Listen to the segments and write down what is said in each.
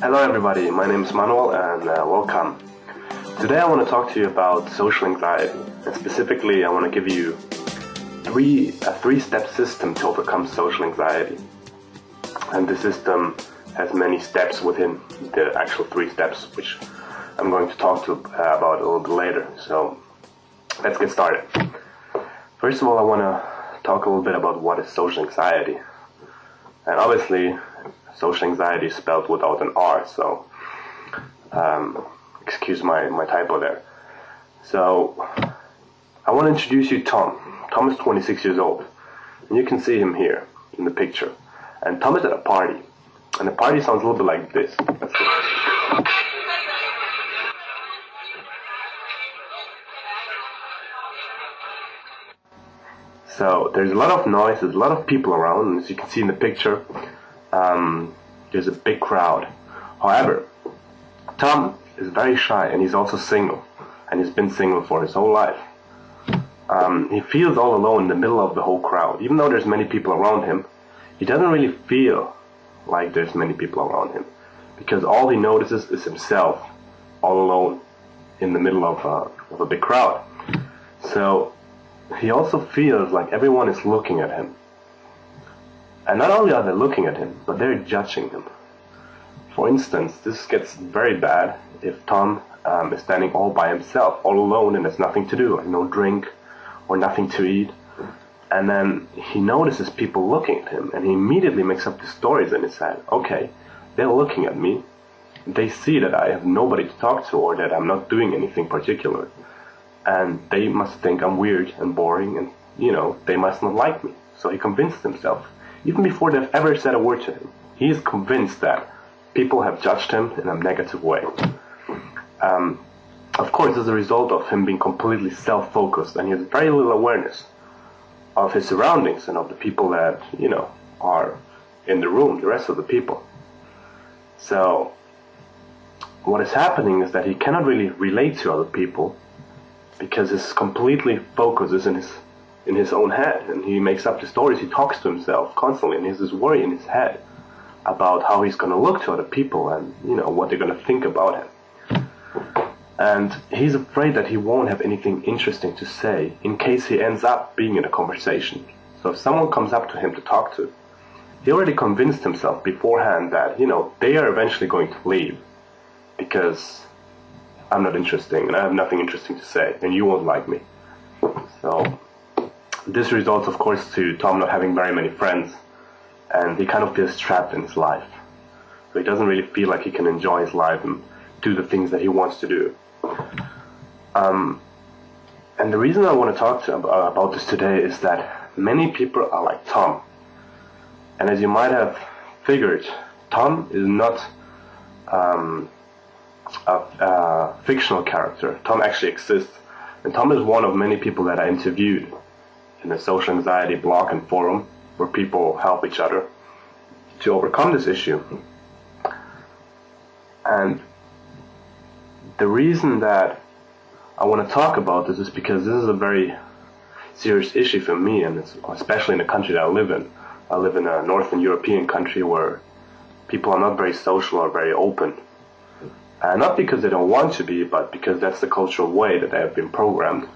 Hello everybody, my name is Manuel and uh, welcome. Today I want to talk to you about social anxiety and specifically I want to give you three, a three-step system to overcome social anxiety. And the system has many steps within the actual three steps which I'm going to talk to uh, about a little bit later. So let's get started. First of all I want to talk a little bit about what is social anxiety. And obviously social anxiety is spelled without an R, so um, excuse my, my typo there. So I want to introduce you to Tom. Tom is 26 years old, and you can see him here in the picture. And Tom is at a party, and the party sounds a little bit like this. So there's a lot of noise, there's a lot of people around, as you can see in the picture, um, there's a big crowd. However, Tom is very shy and he's also single, and he's been single for his whole life. Um, he feels all alone in the middle of the whole crowd. Even though there's many people around him, he doesn't really feel like there's many people around him because all he notices is himself all alone in the middle of, uh, of a big crowd. So he also feels like everyone is looking at him and not only are they looking at him, but they're judging him. For instance, this gets very bad if Tom um, is standing all by himself, all alone, and has nothing to do, no drink or nothing to eat. And then he notices people looking at him, and he immediately makes up the stories in his head. Okay, they're looking at me. They see that I have nobody to talk to, or that I'm not doing anything particular. And they must think I'm weird and boring, and, you know, they must not like me. So he convinced himself even before they've ever said a word to him. He is convinced that people have judged him in a negative way. Um, of course, as a result of him being completely self-focused and he has very little awareness of his surroundings and of the people that, you know, are in the room, the rest of the people. So, what is happening is that he cannot really relate to other people because his completely focus is in his in his own head and he makes up the stories. He talks to himself constantly and he has this worry in his head about how he's going to look to other people and, you know, what they're going to think about him. And he's afraid that he won't have anything interesting to say in case he ends up being in a conversation. So if someone comes up to him to talk to, he already convinced himself beforehand that, you know, they are eventually going to leave because I'm not interesting and I have nothing interesting to say and you won't like me. So this results, of course, to Tom not having very many friends, and he kind of feels trapped in his life. So he doesn't really feel like he can enjoy his life and do the things that he wants to do. Um, and the reason I want to talk to, about this today is that many people are like Tom. And as you might have figured, Tom is not um, a, a fictional character. Tom actually exists. And Tom is one of many people that I interviewed in the social anxiety blog and forum where people help each other to overcome this issue. And the reason that I want to talk about this is because this is a very serious issue for me, and especially in the country that I live in. I live in a Northern European country where people are not very social or very open. And not because they don't want to be, but because that's the cultural way that they have been programmed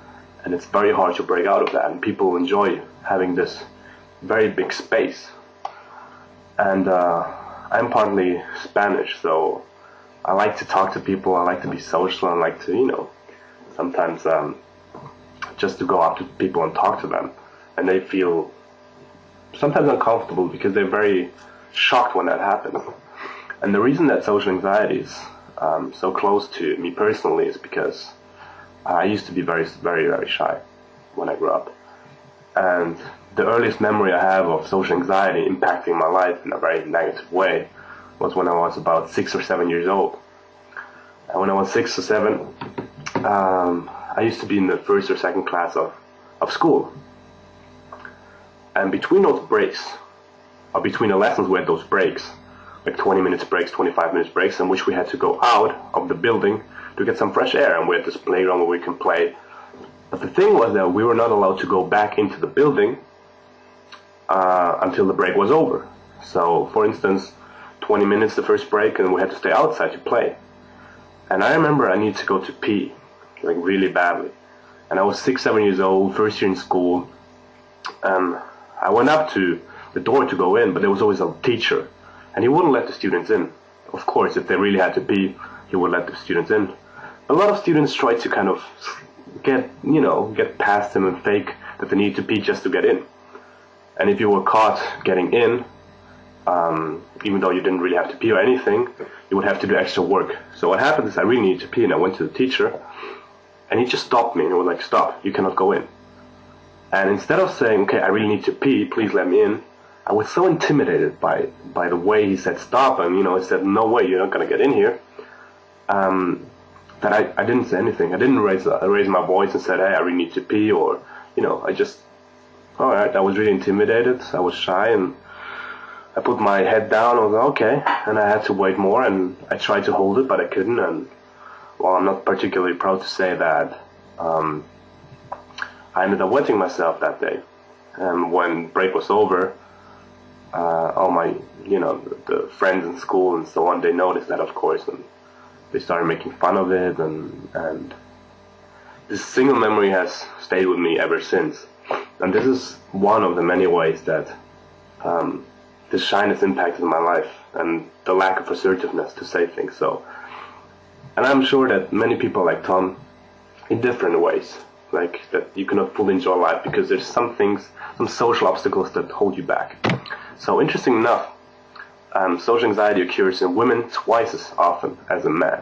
and it's very hard to break out of that. And people enjoy having this very big space. And uh, I'm partly Spanish, so I like to talk to people. I like to be social. I like to, you know, sometimes um, just to go up to people and talk to them, and they feel sometimes uncomfortable because they're very shocked when that happens. And the reason that social anxiety is um, so close to me personally is because I used to be very, very, very shy when I grew up. And the earliest memory I have of social anxiety impacting my life in a very negative way was when I was about six or seven years old. And when I was six or seven, um, I used to be in the first or second class of, of school. And between those breaks, or between the lessons we had those breaks, like 20 minutes breaks, 25 minutes breaks, in which we had to go out of the building to get some fresh air and we had this playground where we can play. But the thing was that we were not allowed to go back into the building uh, until the break was over. So, for instance, 20 minutes the first break, and we had to stay outside to play. And I remember I needed to go to pee, like really badly. And I was six, seven years old, first year in school. And I went up to the door to go in, but there was always a teacher, and he wouldn't let the students in. Of course, if they really had to pee, he would let the students in. A lot of students try to kind of get, you know, get past him and fake that they need to pee just to get in. And if you were caught getting in, um, even though you didn't really have to pee or anything, you would have to do extra work. So what happened is I really needed to pee, and I went to the teacher, and he just stopped me and he was like, "Stop! You cannot go in." And instead of saying, "Okay, I really need to pee, please let me in," I was so intimidated by by the way he said stop, and you know, he said, "No way, you're not gonna get in here." Um, that I, I didn't say anything. I didn't raise uh, raise my voice and said, "Hey, I really need to pee," or you know, I just all right. I was really intimidated. I was shy, and I put my head down. I was like, okay, and I had to wait more, and I tried to hold it, but I couldn't. And well, I'm not particularly proud to say that um, I ended up wetting myself that day. And when break was over, uh, all my, you know, the, the friends in school and so on, they noticed that, of course, and they started making fun of it, and and this single memory has stayed with me ever since. And this is one of the many ways that um, this shyness impacted my life and the lack of assertiveness to say things. So, and I'm sure that many people like Tom, in different ways, like that you cannot fully enjoy life because there's some things, some social obstacles that hold you back. So, interesting enough, um, social anxiety occurs in women twice as often as in men.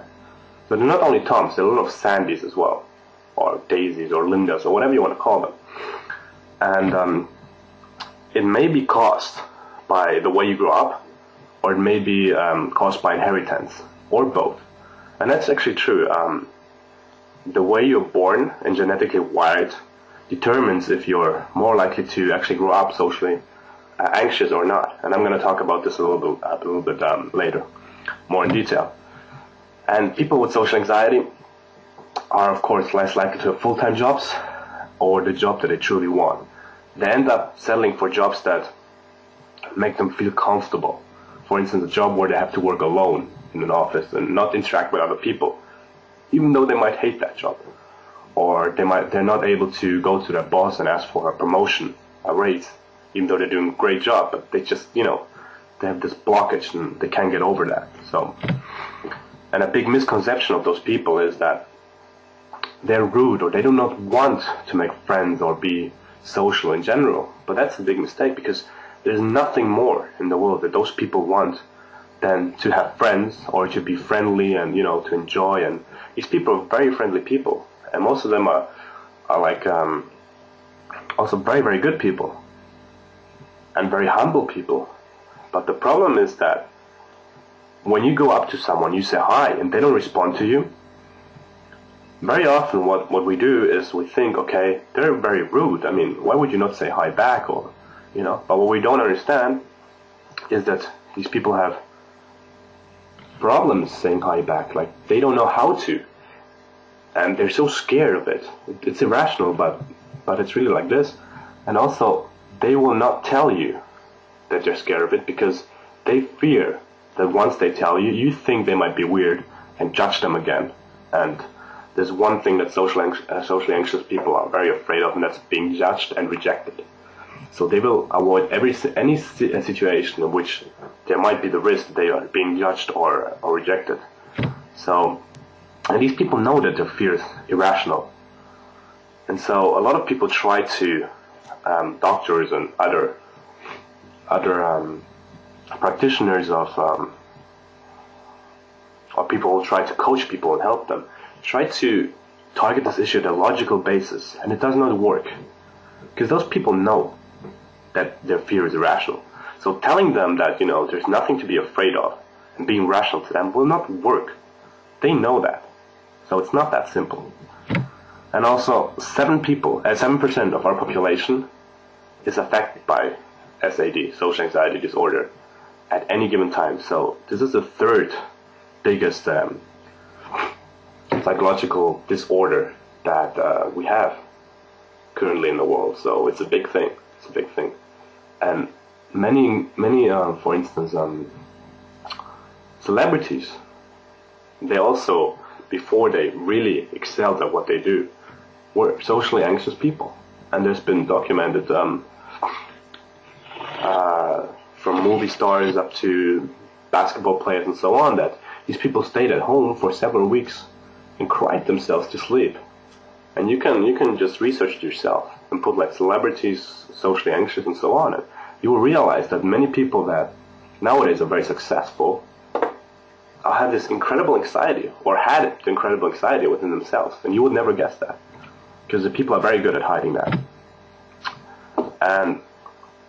So they're not only Toms, there are a lot of Sandys as well, or Daisies, or Lindas, or whatever you want to call them. And um, it may be caused by the way you grew up, or it may be um, caused by inheritance, or both. And that's actually true. Um, the way you're born and genetically wired determines if you're more likely to actually grow up socially anxious or not. And I'm going to talk about this a little bit, a little bit um, later, more in detail. And people with social anxiety are, of course, less likely to have full-time jobs or the job that they truly want. They end up settling for jobs that make them feel comfortable. For instance, a job where they have to work alone in an office and not interact with other people, even though they might hate that job. Or they might, they're not able to go to their boss and ask for a promotion, a raise, even though they're doing a great job, but they just, you know, they have this blockage and they can't get over that. So, and a big misconception of those people is that they're rude or they do not want to make friends or be social in general. But that's a big mistake because there's nothing more in the world that those people want than to have friends or to be friendly and you know to enjoy. And these people are very friendly people, and most of them are are like um, also very very good people and very humble people. But the problem is that when you go up to someone, you say hi, and they don't respond to you. Very often, what, what we do is we think, okay, they're very rude. I mean, why would you not say hi back? Or, you know, but what we don't understand is that these people have problems saying hi back. Like, they don't know how to. And they're so scared of it. It's irrational, but, but it's really like this. And also, they will not tell you that they're scared of it because they fear that once they tell you, you think they might be weird and judge them again. And there's one thing that social uh, socially anxious people are very afraid of, and that's being judged and rejected. So they will avoid every any uh, situation in which there might be the risk that they are being judged or, or rejected. So, and these people know that their fear is irrational. And so a lot of people try to, um, doctors and other other um, practitioners of um, or people who try to coach people and help them try to target this issue at a logical basis, and it does not work because those people know that their fear is irrational. So telling them that you know there's nothing to be afraid of and being rational to them will not work. They know that, so it's not that simple. And also, seven people, uh, seven percent of our population is affected by SAD, social anxiety disorder, at any given time. So this is the third biggest um, psychological disorder that uh, we have currently in the world. So it's a big thing. It's a big thing, and many, many, uh, for instance, um, celebrities, they also, before they really excelled at what they do, were socially anxious people. And there's been documented um, uh, from movie stars up to basketball players and so on that these people stayed at home for several weeks and cried themselves to sleep. And you can you can just research it yourself and put like celebrities, socially anxious, and so on. And you will realize that many people that nowadays are very successful have this incredible anxiety or had incredible anxiety within themselves, and you would never guess that because the people are very good at hiding that. And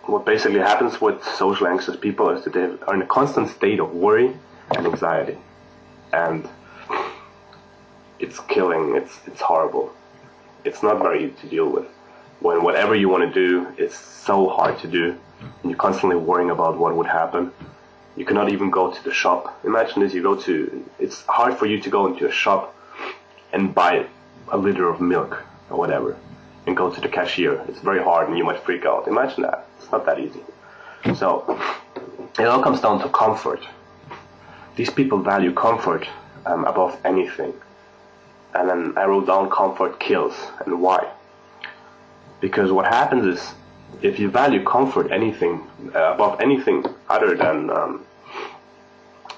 what basically happens with social anxious people is that they are in a constant state of worry and anxiety, and it's killing. It's it's horrible. It's not very easy to deal with. When whatever you want to do is so hard to do, and you're constantly worrying about what would happen. You cannot even go to the shop. Imagine this: you go to. It's hard for you to go into a shop and buy a liter of milk or whatever, and go to the cashier. It's very hard, and you might freak out. Imagine that. It's not that easy. So it all comes down to comfort. These people value comfort um, above anything. And then I wrote down comfort kills and why. Because what happens is if you value comfort anything uh, above anything other than um,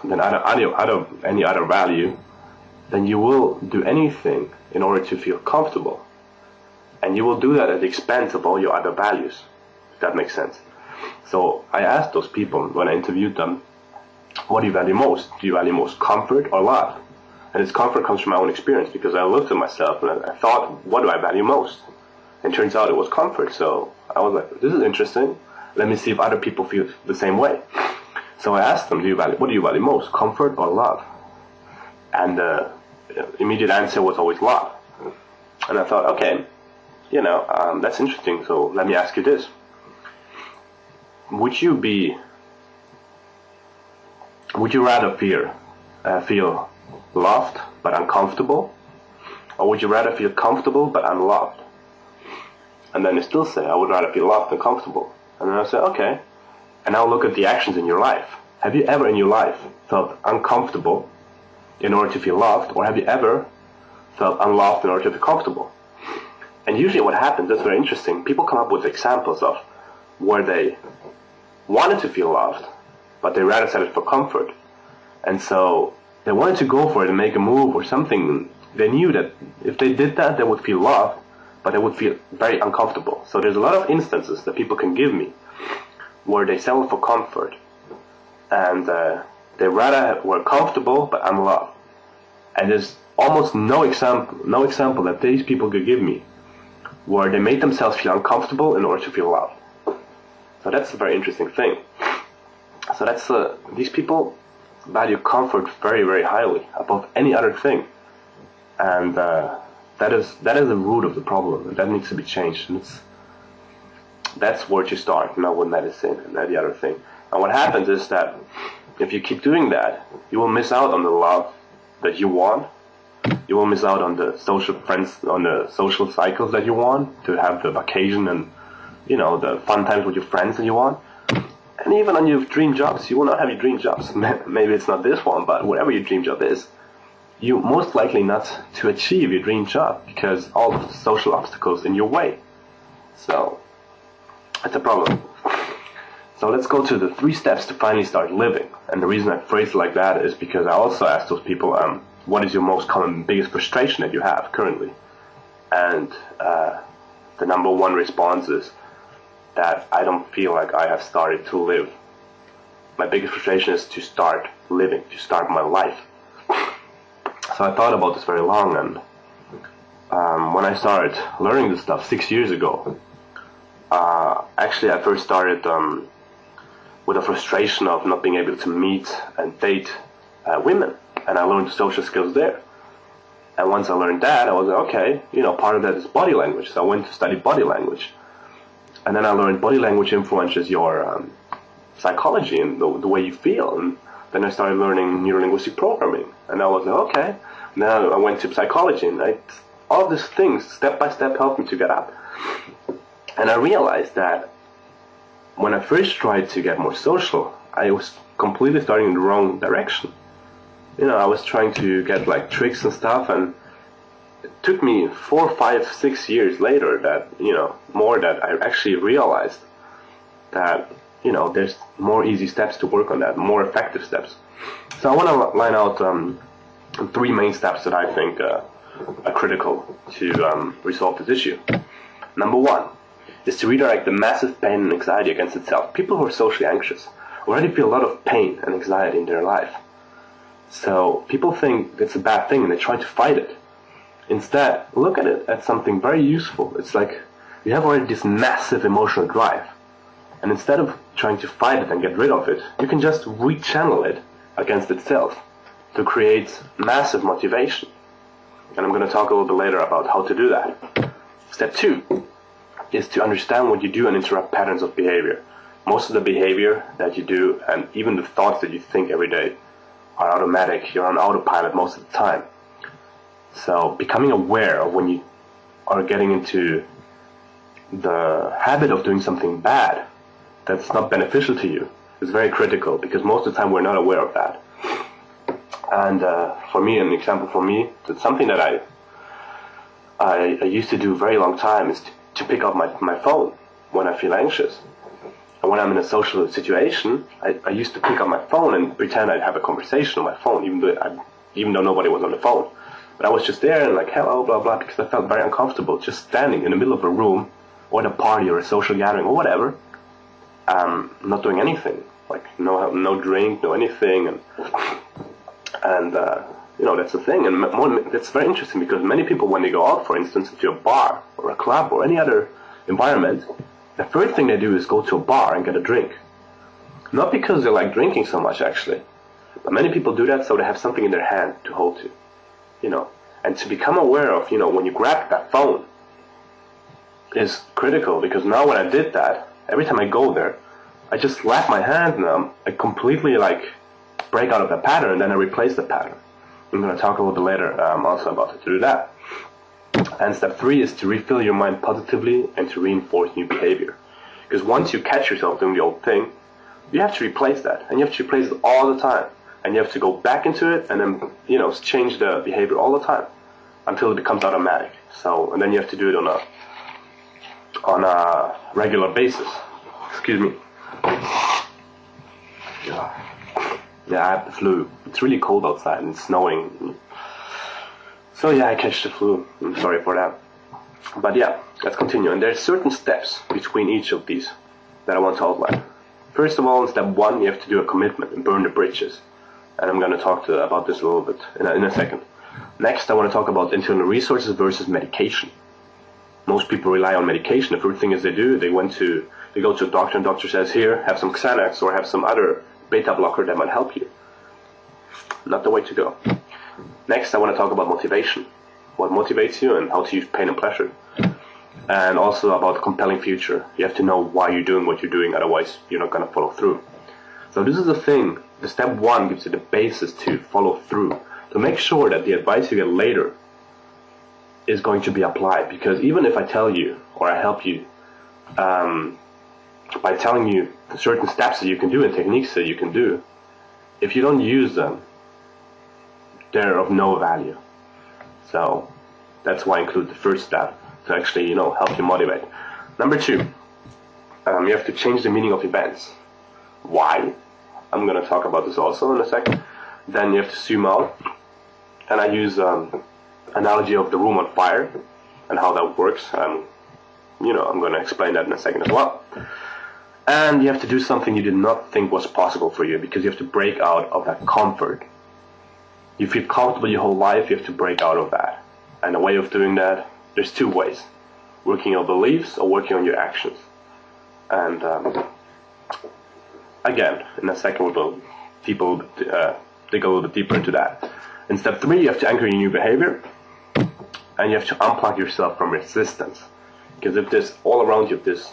than other, other, other, any other value, then you will do anything in order to feel comfortable. And you will do that at the expense of all your other values, if that makes sense. So I asked those people when I interviewed them, what do you value most? Do you value most comfort or love? And this comfort comes from my own experience because I looked at myself and I thought, what do I value most? And turns out it was comfort. So I was like, this is interesting. Let me see if other people feel the same way. So I asked them, do you value, what do you value most, comfort or love? And the immediate answer was always love. And I thought, okay, you know, um, that's interesting. So let me ask you this. Would you be, would you rather fear, uh, feel loved but uncomfortable? Or would you rather feel comfortable but unloved? And then they still say, I would rather feel loved than comfortable. And then I say, okay. And now look at the actions in your life. Have you ever in your life felt uncomfortable in order to feel loved? Or have you ever felt unloved in order to feel comfortable? And usually what happens, that's very interesting, people come up with examples of where they wanted to feel loved, but they rather settled for comfort. And so they wanted to go for it and make a move or something. They knew that if they did that, they would feel loved, but they would feel very uncomfortable. So there's a lot of instances that people can give me where they settle for comfort and uh, they rather were comfortable but unloved. And there's almost no example, no example that these people could give me where they made themselves feel uncomfortable in order to feel loved. So that's a very interesting thing. So that's uh, these people value comfort very, very highly above any other thing, and uh, that is that is the root of the problem, and that needs to be changed. And it's, that's where to start, not with medicine and that the other thing. And what happens is that if you keep doing that, you will miss out on the love that you want. You will miss out on the social friends, on the social cycles that you want to have the vacation and you know the fun times with your friends that you want. And even on your dream jobs, you will not have your dream jobs. Maybe it's not this one, but whatever your dream job is, you most likely not to achieve your dream job because all the social obstacles in your way. So, that's a problem. So let's go to the three steps to finally start living. And the reason I phrase it like that is because I also asked those people, um, what is your most common, biggest frustration that you have currently? And uh, the number one response is that I don't feel like I have started to live. My biggest frustration is to start living, to start my life. So I thought about this very long, and um, when I started learning this stuff six years ago, uh, actually I first started um, with a frustration of not being able to meet and date uh, women, and I learned social skills there. And once I learned that, I was like, okay, you know, part of that is body language. So I went to study body language. And then I learned body language influences your um, psychology and the, the, way you feel. And then I started learning neurolinguistic programming. And I was like, okay. Now I went to psychology and I, all these things step by step helped me to get up. And I realized that when I first tried to get more social, I was completely starting in the wrong direction. You know, I was trying to get like tricks and stuff, and it took me four, five, six years later that you know more that I actually realized that you know there's more easy steps to work on that, more effective steps. So I want to line out um, three main steps that I think uh, are critical to um, resolve this issue. Number one is to redirect the massive pain and anxiety against itself. People who are socially anxious already feel a lot of pain and anxiety in their life. So people think it's a bad thing and they try to fight it. Instead, look at it as something very useful. It's like you have already this massive emotional drive. And instead of trying to fight it and get rid of it, you can just rechannel it against itself to create massive motivation. And I'm going to talk a little bit later about how to do that. Step two is to understand what you do and interrupt patterns of behavior. Most of the behavior that you do and even the thoughts that you think every day are automatic. You're on autopilot most of the time. So becoming aware of when you are getting into the habit of doing something bad that's not beneficial to you is very critical because most of the time we're not aware of that. And uh, for me, an example for me, it's something that I, I, I used to do very long time is to, to pick up my, my phone when I feel anxious. And when I'm in a social situation, I, I used to pick up my phone and pretend I'd have a conversation on my phone, even though I, even though nobody was on the phone. But I was just there and like hello, blah blah, because I felt very uncomfortable just standing in the middle of a room or at a party or a social gathering or whatever, um, not doing anything, like no no drink, no anything, and and uh, you know that's the thing, and more, that's very interesting because many people when they go out, for instance, to a bar or a club or any other environment, the first thing they do is go to a bar and get a drink. Not because they like drinking so much, actually, but many people do that so they have something in their hand to hold to, you know, and to become aware of, you know, when you grab that phone is critical because now when I did that, every time I go there, I just slap my hand and um, I completely like break out of the pattern and then I replace the pattern. I'm going to talk a little bit later um, also about how to do that. And step three is to refill your mind positively and to reinforce new behavior. Because once you catch yourself doing the old thing, you have to replace that. And you have to replace it all the time. And you have to go back into it and then, you know, change the behavior all the time until it becomes automatic. So, and then you have to do it on a, on a regular basis. Excuse me. Yeah. Yeah, I have the flu. It's really cold outside and it's snowing. So yeah, I catch the flu. I'm sorry for that. But yeah, let's continue. And there's certain steps between each of these that I want to outline. First of all, in step one, you have to do a commitment and burn the bridges. And I'm going to talk to, about this a little bit in a, in a second. Next, I want to talk about internal resources versus medication. Most people rely on medication. The first thing is they do, they went to, they go to a doctor and doctor says, here, have some Xanax or have some other beta blocker that might help you. Not the way to go. Next, I want to talk about motivation. What motivates you and how to use pain and pleasure. And also about compelling future. You have to know why you're doing what you're doing, otherwise you're not going to follow through. So this is the thing. The step one gives you the basis to follow through. To make sure that the advice you get later is going to be applied. Because even if I tell you or I help you um, by telling you certain steps that you can do and techniques that you can do, if you don't use them, they're of no value. So that's why I include the first step to actually, you know, help you motivate. Number two, um, you have to change the meaning of events. Why? I'm going to talk about this also in a second. Then you have to zoom out, and I use um, analogy of the room on fire and how that works. Um, you know, I'm going to explain that in a second as well. And you have to do something you did not think was possible for you because you have to break out of that comfort. You feel comfortable your whole life, you have to break out of that. And the way of doing that, there's two ways. Working on beliefs or working on your actions. And um, again, in a second we'll uh, dig a little bit deeper into that. In step three, you have to anchor your new behavior and you have to unplug yourself from resistance. Because if there's all around you, if there's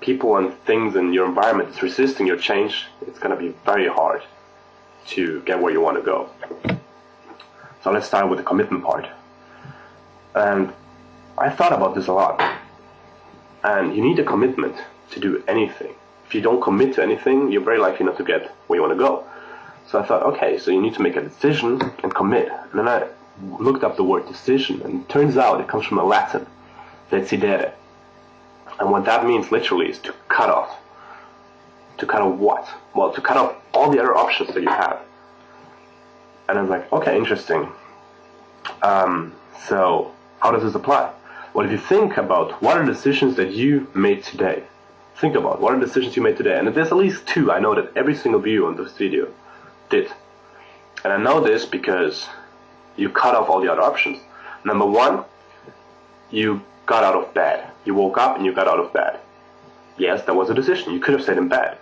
people and things in your environment that's resisting your change, it's going to be very hard to get where you want to go. So let's start with the commitment part. And I thought about this a lot. And you need a commitment to do anything. If you don't commit to anything, you're very likely not to get where you want to go. So I thought, okay, so you need to make a decision and commit. And then I looked up the word decision, and it turns out it comes from a Latin, decidere. And what that means literally is to cut off. To cut off what? Well, to cut off all the other options that you have. And I was like, okay, interesting. Um, so, how does this apply? Well, if you think about what are the decisions that you made today, think about what are decisions you made today, and there's at least two I know that every single view on this video did. And I know this because you cut off all the other options. Number one, you got out of bed. You woke up and you got out of bed. Yes, that was a decision. You could have stayed in bed.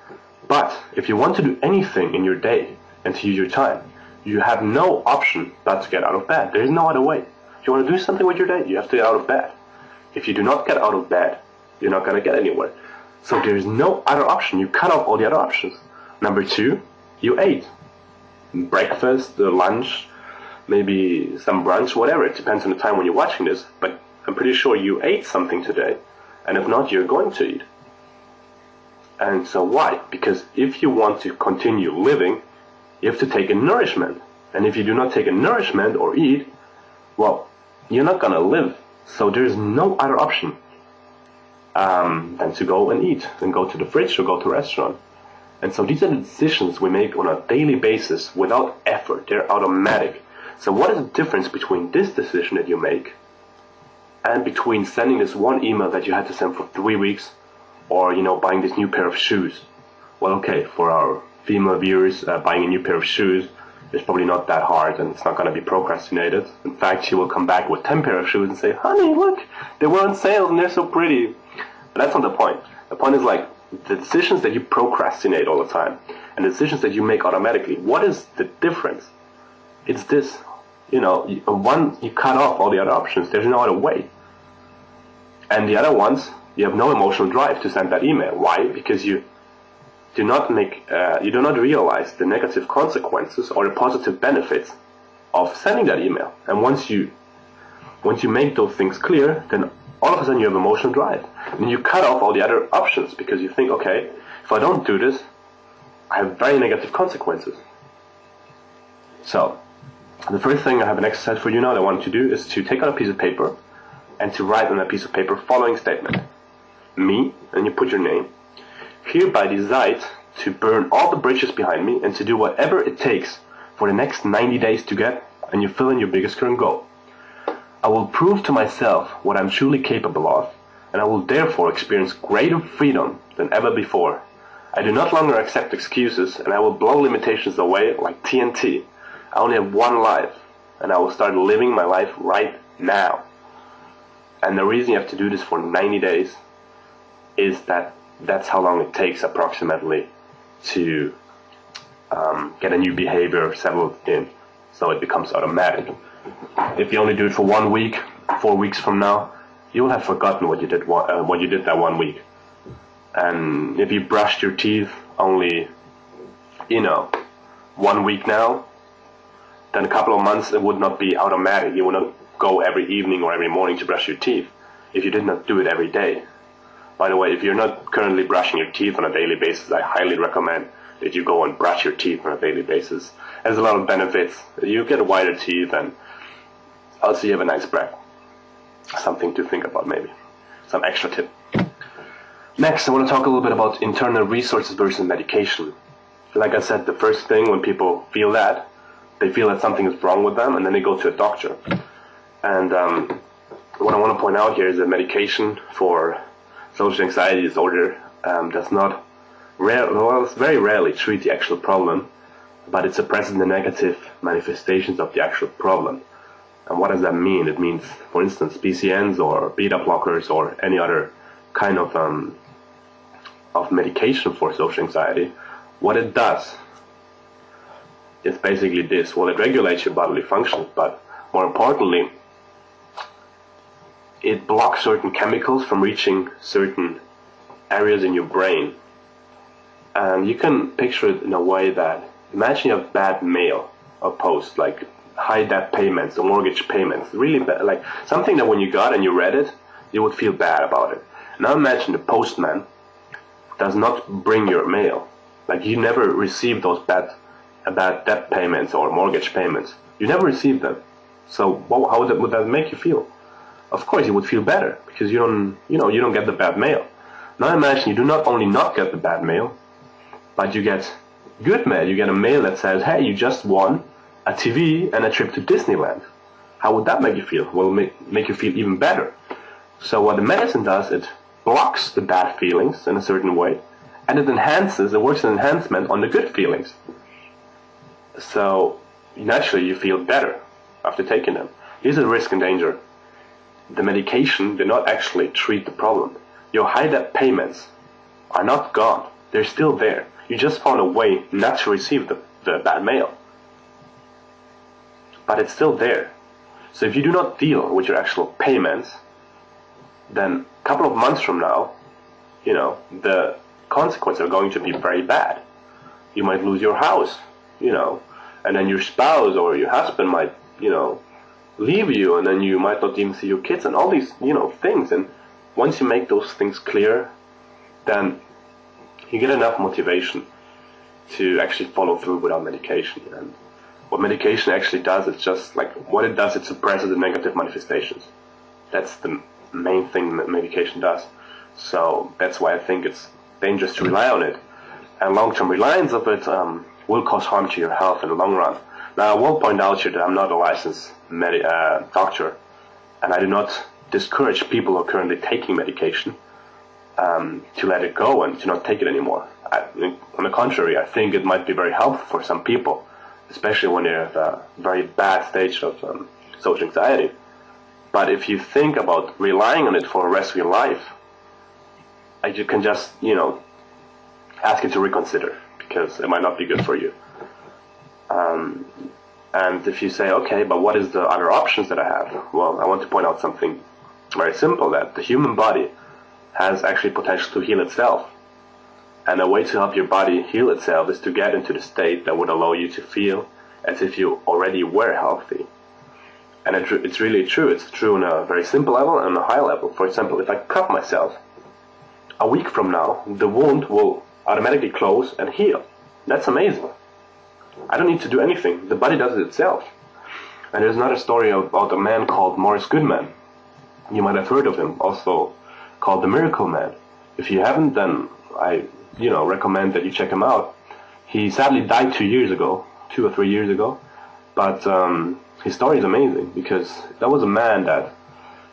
But if you want to do anything in your day and to use your time, you have no option but to get out of bed. There is no other way. If you want to do something with your day, you have to get out of bed. If you do not get out of bed, you're not going to get anywhere. So there is no other option. You cut off all the other options. Number two, you ate. Breakfast, uh, lunch, maybe some brunch, whatever. It depends on the time when you're watching this. But I'm pretty sure you ate something today. And if not, you're going to eat. And so why? Because if you want to continue living, you have to take a nourishment. And if you do not take a nourishment or eat, well, you're not to live. So there's no other option um, than to go and eat, and go to the fridge or go to a restaurant. And so these are the decisions we make on a daily basis without effort. They're automatic. So what is the difference between this decision that you make and between sending this one email that you had to send for three weeks or, you know, buying this new pair of shoes? Well, okay, for our female viewers, uh, buying a new pair of shoes is probably not that hard and it's not going to be procrastinated. In fact, she will come back with 10 pair of shoes and say, honey, look, they were on sale and they're so pretty. But that's not the point. The point is like the decisions that you procrastinate all the time and the decisions that you make automatically. What is the difference? It's this, you know, one, you cut off all the other options. There's no other way. And the other ones, you have no emotional drive to send that email. Why? Because you do not make, uh, you do not realize the negative consequences or the positive benefits of sending that email. And once you, once you make those things clear, then all of a sudden you have emotional drive. And you cut off all the other options because you think, okay, if I don't do this, I have very negative consequences. So, the first thing I have an exercise for you now that I want you to do is to take out a piece of paper and to write on that piece of paper following statement. Me, and you put your name, hereby decide to burn all the bridges behind me and to do whatever it takes for the next 90 days to get, and you fill in your biggest current goal. I will prove to myself what I'm truly capable of, and I will therefore experience greater freedom than ever before. I do not longer accept excuses, and I will blow limitations away like TNT. I only have one life, and I will start living my life right now. And the reason you have to do this for 90 days is that that's how long it takes approximately to um, get a new behavior settled in so it becomes automatic. If you only do it for one week, four weeks from now, you will have forgotten what you did one, uh, what you did that one week. And if you brushed your teeth only, you know, one week now, then a couple of months it would not be automatic. You would not go every evening or every morning to brush your teeth if you did not do it every day. By the way, if you're not currently brushing your teeth on a daily basis, I highly recommend that you go and brush your teeth on a daily basis. Has a lot of benefits. You get whiter teeth and also you have a nice breath. Something to think about maybe. Some extra tip. Next, I want to talk a little bit about internal resources versus medication. Like I said, the first thing when people feel that, they feel that something is wrong with them and then they go to a doctor. And um, what I want to point out here is that medication for social anxiety disorder um, does not, rare, well, very rarely treat the actual problem, but it suppresses the negative manifestations of the actual problem. And what does that mean? It means, for instance, PCNs or beta blockers or any other kind of um, of medication for social anxiety. What it does is basically this. Well, it regulates your bodily functions, but more importantly, it blocks certain chemicals from reaching certain areas in your brain. And you can picture it in a way that imagine you have bad mail or post, like high debt payments or mortgage payments, really bad, like something that when you got and you read it, you would feel bad about it. Now imagine the postman does not bring your mail, like you never receive those bad about debt payments or mortgage payments. You never receive them. So how would that make you feel? Of course, you would feel better because you don't, you know, you don't get the bad mail. Now imagine you do not only not get the bad mail, but you get good mail. You get a mail that says, "Hey, you just won a TV and a trip to Disneyland." How would that make you feel? Well, make make you feel even better. So what the medicine does, it blocks the bad feelings in a certain way, and it enhances. It works an enhancement on the good feelings. So naturally, you feel better after taking them. Here's a risk and danger. The medication did not actually treat the problem. Your high debt payments are not gone. They're still there. You just found a way not to receive the, the bad mail. But it's still there. So if you do not deal with your actual payments, then a couple of months from now, you know, the consequences are going to be very bad. You might lose your house, you know, and then your spouse or your husband might, you know, leave you, and then you might not even see your kids, and all these, you know, things. And once you make those things clear, then you get enough motivation to actually follow through without medication. And what medication actually does, it's just like what it does, it suppresses the negative manifestations. That's the main thing that medication does. So that's why I think it's dangerous to rely on it. And long-term reliance of it um, will cause harm to your health in the long run. Now, I will point out here that I'm not a licensed med- uh, doctor, and I do not discourage people who are currently taking medication um, to let it go and to not take it anymore. I, on the contrary, I think it might be very helpful for some people, especially when they're at a very bad stage of um, social anxiety. But if you think about relying on it for the rest of your life, you can just, you know, ask it to reconsider because it might not be good for you. Um, and if you say, okay, but what is the other options that I have? Well, I want to point out something very simple that the human body has actually potential to heal itself. And a way to help your body heal itself is to get into the state that would allow you to feel as if you already were healthy. And it's really true. It's true on a very simple level and a high level. For example, if I cut myself, a week from now, the wound will automatically close and heal. That's amazing. I don't need to do anything. The body does it itself. And there's another story about a man called Morris Goodman. You might have heard of him, also called The Miracle Man. If you haven't, then I, you know, recommend that you check him out. He sadly died two years ago, two or three years ago. But um, his story is amazing because that was a man that,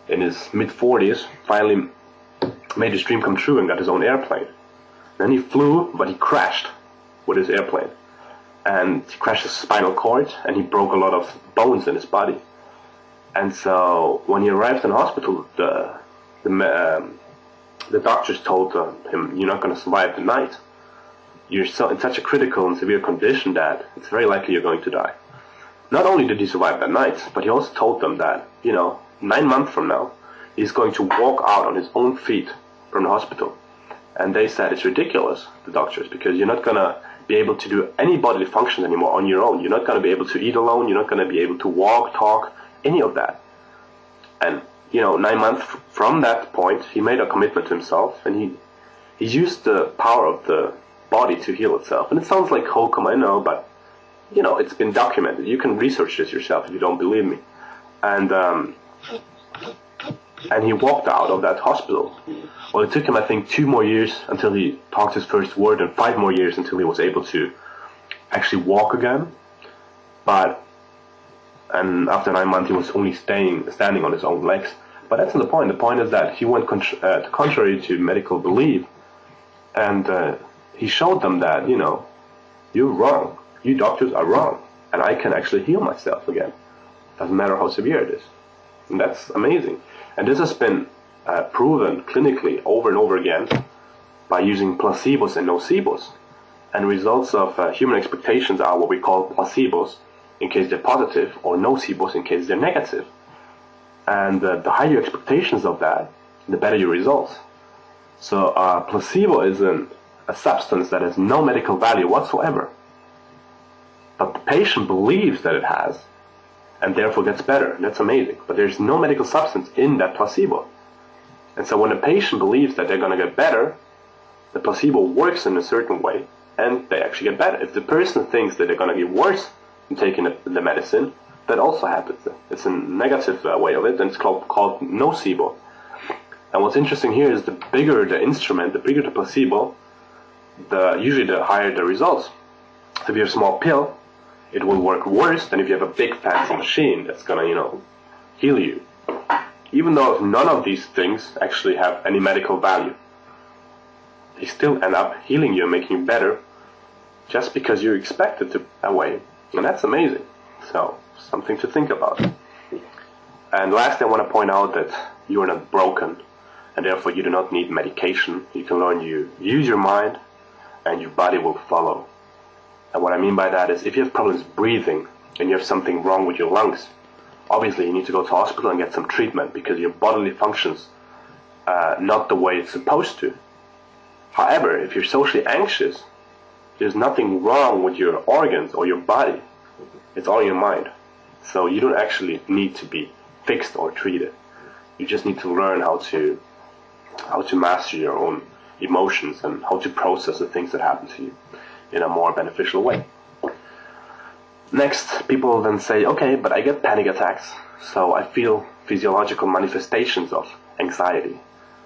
in his mid 40s, finally made his dream come true and got his own airplane. Then he flew, but he crashed with his airplane. And he crashed his spinal cord and he broke a lot of bones in his body. And so when he arrived in hospital, the the, um, the doctors told uh, him, "You're not going to survive the night. You're so, in such a critical and severe condition that it's very likely you're going to die." Not only did he survive that night, but he also told them that you know nine months from now he's going to walk out on his own feet from the hospital. And they said it's ridiculous, the doctors, because you're not going to be able to do any bodily functions anymore on your own. You're not going to be able to eat alone. You're not going to be able to walk, talk, any of that. And, you know, nine months from that point, he made a commitment to himself and he, he used the power of the body to heal itself. And it sounds like hokum, I know, but, you know, it's been documented. You can research this yourself if you don't believe me. And, um, and he walked out of that hospital. Well, it took him, I think, two more years until he talked his first word, and five more years until he was able to actually walk again. But and after nine months, he was only staying standing on his own legs. But that's not the point. The point is that he went uh, contrary to medical belief, and uh, he showed them that you know, you're wrong. You doctors are wrong, and I can actually heal myself again. Doesn't matter how severe it is. And that's amazing. And this has been uh, proven clinically over and over again by using placebos and nocebos. And results of uh, human expectations are what we call placebos in case they're positive or nocebos in case they're negative. And uh, the higher your expectations of that, the better your results. So uh, placebo is an, a substance that has no medical value whatsoever. But the patient believes that it has, and therefore gets better. That's amazing. But there's no medical substance in that placebo. And so when a patient believes that they're going to get better, the placebo works in a certain way, and they actually get better. If the person thinks that they're going to get worse from taking the, medicine, that also happens. It's a negative uh, way of it, and it's called, called nocebo. And what's interesting here is the bigger the instrument, the bigger the placebo, the usually the higher the results. So if you have a small pill, it will work worse than if you have a big fancy machine that's gonna, you know, heal you. Even though none of these things actually have any medical value they still end up healing you and making you better just because you're expected to that way. And that's amazing. So, something to think about. And lastly, I want to point out that you are not broken, and therefore you do not need medication. You can learn you use your mind, and your body will follow. And what I mean by that is if you have problems breathing and you have something wrong with your lungs, obviously you need to go to hospital and get some treatment because your bodily functions uh, not the way it's supposed to. However, if you're socially anxious, there's nothing wrong with your organs or your body. It's all in your mind. So you don't actually need to be fixed or treated. You just need to learn how to how to master your own emotions and how to process the things that happen to you in a more beneficial way. Next, people then say, okay, but I get panic attacks, so I feel physiological manifestations of anxiety.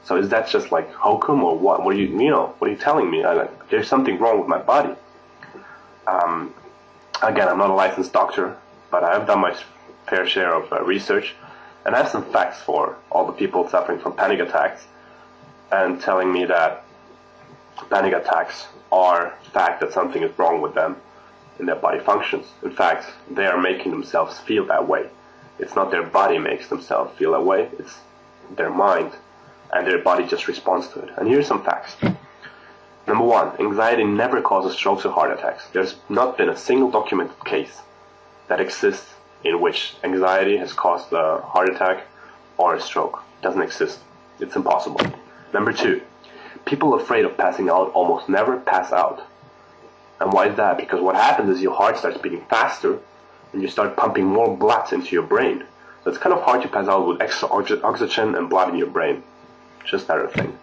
So is that just like hokum or what? What are you, you know, what are you telling me? I, there's something wrong with my body. Um, again, I'm not a licensed doctor, but I've done my fair share of uh, research, and I have some facts for all the people suffering from panic attacks, and telling me that panic attacks are the fact that something is wrong with them in their body functions. In fact, they are making themselves feel that way. It's not their body makes themselves feel that way, it's their mind and their body just responds to it. And here's some facts. Number one, anxiety never causes strokes or heart attacks. There's not been a single documented case that exists in which anxiety has caused a heart attack or a stroke. It doesn't exist. It's impossible. Number two, people afraid of passing out almost never pass out. And why is that? Because what happens is your heart starts beating faster and you start pumping more blood into your brain. So it's kind of hard to pass out with extra oxygen and blood in your brain just that thing.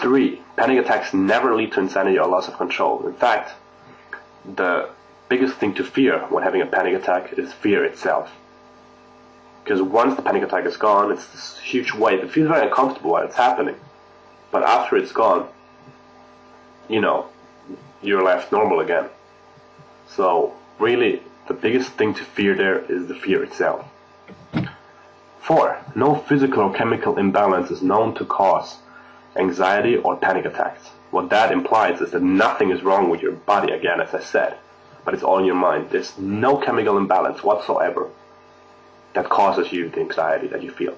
Three, panic attacks never lead to insanity or loss of control. In fact, the biggest thing to fear when having a panic attack is fear itself. Because once the panic attack is gone, it's this huge wave. It feels very uncomfortable while it's happening. But after it's gone, you know, you're left normal again. So, really, the biggest thing to fear there is the fear itself. 4. No physical or chemical imbalance is known to cause anxiety or panic attacks. What that implies is that nothing is wrong with your body, again, as I said, but it's all in your mind. There's no chemical imbalance whatsoever that causes you the anxiety that you feel.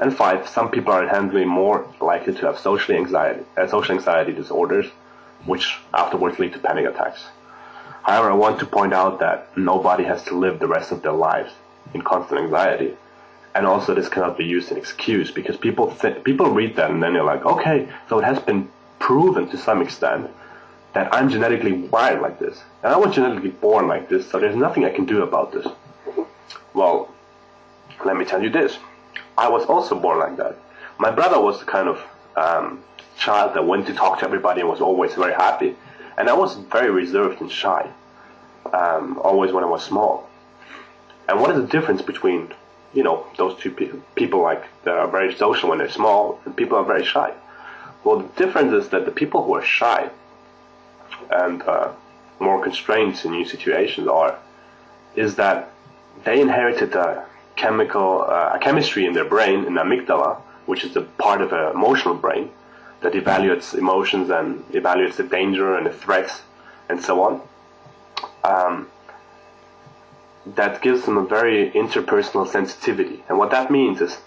And 5. Some people are inherently more likely to have social anxiety, uh, social anxiety disorders, which afterwards lead to panic attacks. However, I want to point out that nobody has to live the rest of their lives in constant anxiety and also this cannot be used as an excuse because people th- people read that and then they're like, okay, so it has been proven to some extent that I'm genetically wired like this, and I was genetically born like this, so there's nothing I can do about this. Well, let me tell you this: I was also born like that. My brother was the kind of um, child that went to talk to everybody and was always very happy, and I was very reserved and shy, um, always when I was small. And what is the difference between you know, those two pe- people like that are very social when they're small, and people are very shy. Well, the difference is that the people who are shy and uh, more constrained in new situations are, is that they inherited a chemical, uh, a chemistry in their brain, in the amygdala, which is the part of an emotional brain that evaluates emotions and evaluates the danger and the threats and so on. Um, that gives them a very interpersonal sensitivity. And what that means is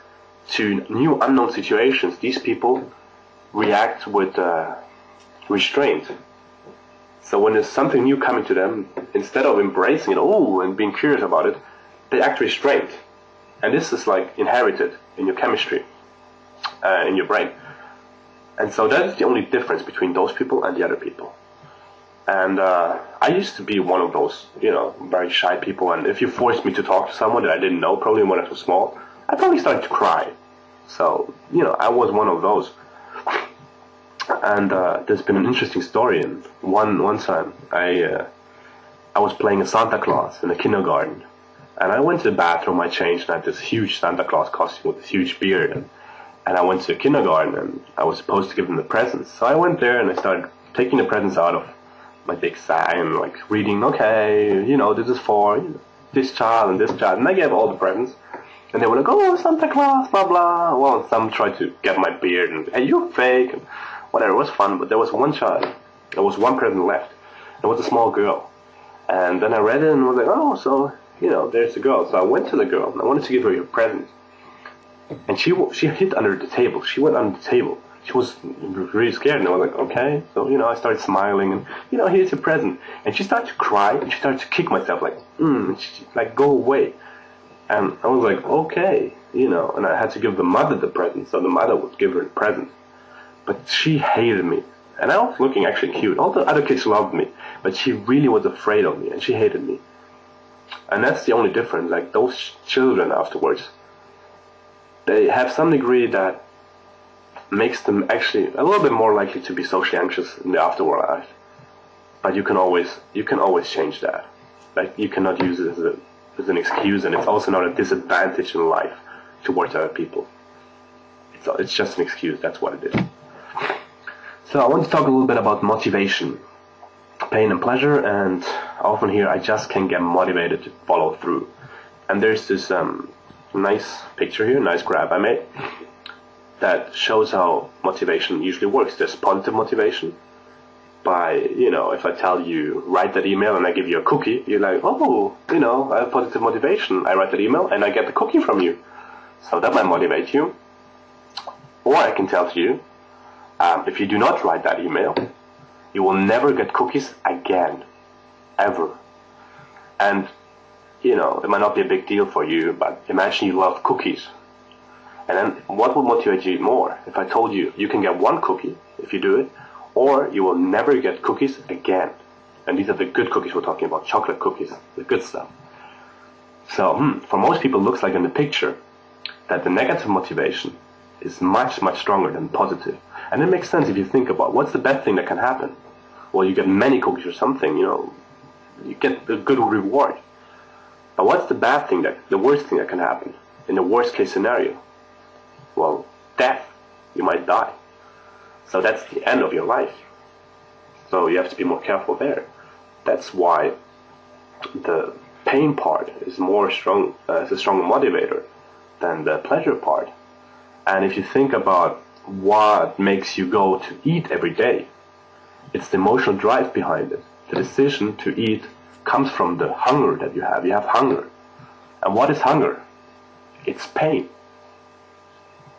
to new unknown situations, these people react with uh, restraint. So when there's something new coming to them, instead of embracing it, oh, and being curious about it, they act restrained. And this is like inherited in your chemistry, uh, in your brain. And so that's the only difference between those people and the other people. And uh, I used to be one of those, you know, very shy people. And if you forced me to talk to someone that I didn't know, probably when I was small, I probably started to cry. So, you know, I was one of those. and uh, there's been an interesting story. And one one time, I uh, I was playing a Santa Claus in a kindergarten, and I went to the bathroom. I changed, and I had this huge Santa Claus costume with this huge beard, and and I went to kindergarten, and I was supposed to give them the presents. So I went there, and I started taking the presents out of my big sack and like reading. Okay, you know, this is for you know, this child and this child, and I gave all the presents. And they were like, oh, Santa Claus, blah, blah. Well, some tried to get my beard and, hey, you're fake. And, whatever. It was fun, but there was one child. There was one present left. It was a small girl. And then I read it and was like, oh, so, you know, there's the girl. So I went to the girl and I wanted to give her a present. And she she hid under the table. She went under the table. She was really scared, and I was like, okay. So, you know, I started smiling, and, you know, here's your present. And she started to cry, and she started to kick myself, like, mm, she, like, go away. And I was like, okay, you know, and I had to give the mother the present, so the mother would give her the present but she hated me. And I was looking actually cute. All the other kids loved me, but she really was afraid of me, and she hated me. And that's the only difference. Like those children afterwards, they have some degree that makes them actually a little bit more likely to be socially anxious in the afterworld life. But you can always you can always change that. Like you cannot use it as, a, as an excuse, and it's also not a disadvantage in life towards other people. It's it's just an excuse. That's what it is. So I want to talk a little bit about motivation, pain and pleasure, and often here I just can't get motivated to follow through. And there's this um, nice picture here, nice graph I made, that shows how motivation usually works. There's positive motivation by, you know, if I tell you write that email and I give you a cookie, you're like, oh, you know, I have positive motivation. I write that email and I get the cookie from you. So that might motivate you. Or I can tell you, um, if you do not write that email, you will never get cookies again, ever. And, you know, it might not be a big deal for you, but imagine you love cookies. And then what will motivate you more? If I told you you can get one cookie if you do it, or you will never get cookies again. And these are the good cookies we're talking about, chocolate cookies, the good stuff. So, hmm, for most people, it looks like in the picture that the negative motivation is much, much stronger than positive. And it makes sense if you think about what's the best thing that can happen. Well, you get many cookies or something, you know, you get a good reward. But what's the bad thing that, the worst thing that can happen in the worst case scenario? Well, death. You might die. So that's the end of your life. So you have to be more careful there. That's why the pain part is more strong, uh, is a stronger motivator than the pleasure part. And if you think about what makes you go to eat every day. It's the emotional drive behind it. The decision to eat comes from the hunger that you have. You have hunger. And what is hunger? It's pain.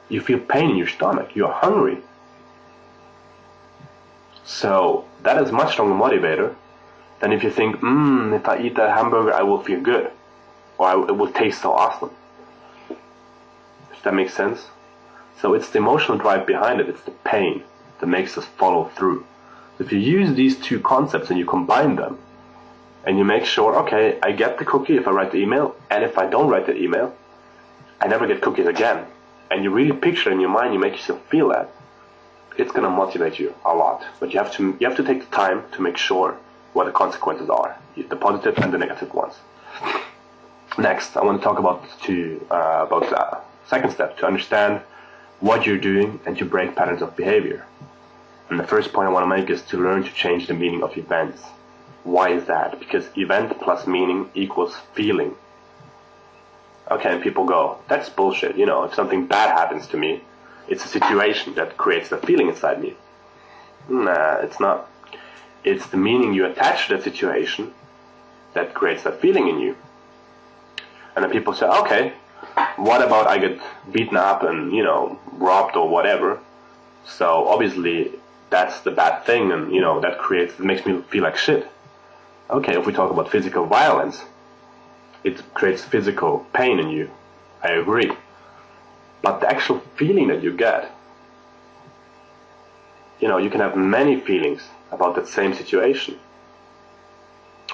You feel pain in your stomach. You're hungry. So that is much stronger motivator than if you think, mmm, if I eat that hamburger, I will feel good. Or it will taste so awesome. If that makes sense? So it's the emotional drive behind it, it's the pain that makes us follow through. If you use these two concepts and you combine them, and you make sure, okay, I get the cookie if I write the email, and if I don't write the email, I never get cookies again. And you really picture in your mind, you make yourself feel that. It's gonna motivate you a lot, but you have to you have to take the time to make sure what the consequences are, the positive and the negative ones. Next, I want to talk about to uh, about the second step to understand what you're doing and to break patterns of behavior. And the first point I want to make is to learn to change the meaning of events. Why is that? Because event plus meaning equals feeling. Okay, and people go, that's bullshit. You know, if something bad happens to me, it's a situation that creates the feeling inside me. Nah, it's not. It's the meaning you attach to that situation that creates that feeling in you. And then people say, okay, what about I get beaten up and you know robbed or whatever? So obviously that's the bad thing, and you know that creates makes me feel like shit. Okay, if we talk about physical violence, it creates physical pain in you. I agree, but the actual feeling that you get, you know, you can have many feelings about that same situation.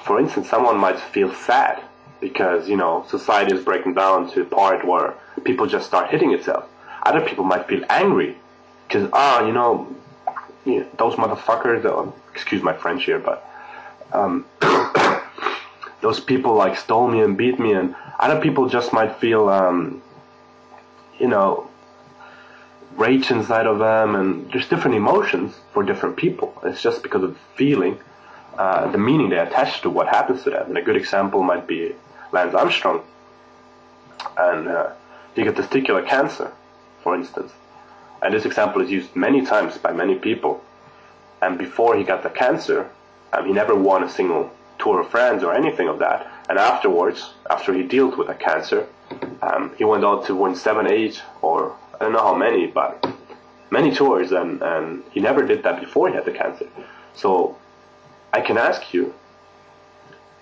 For instance, someone might feel sad because you know society is breaking down to a part where people just start hitting itself. Other people might feel angry because ah, you know, you know, those motherfuckers, uh, excuse my French here, but um, those people like stole me and beat me, and other people just might feel, um, you know, rage inside of them, and there's different emotions for different people. It's just because of feeling, uh, the meaning they attach to what happens to them. And a good example might be Lance Armstrong, and uh, he got testicular cancer, for instance. And this example is used many times by many people. And before he got the cancer, um, he never won a single Tour of France or anything of that. And afterwards, after he dealt with the cancer, um, he went on to win seven, eight, or I don't know how many, but many tours, and, and he never did that before he had the cancer. So I can ask you,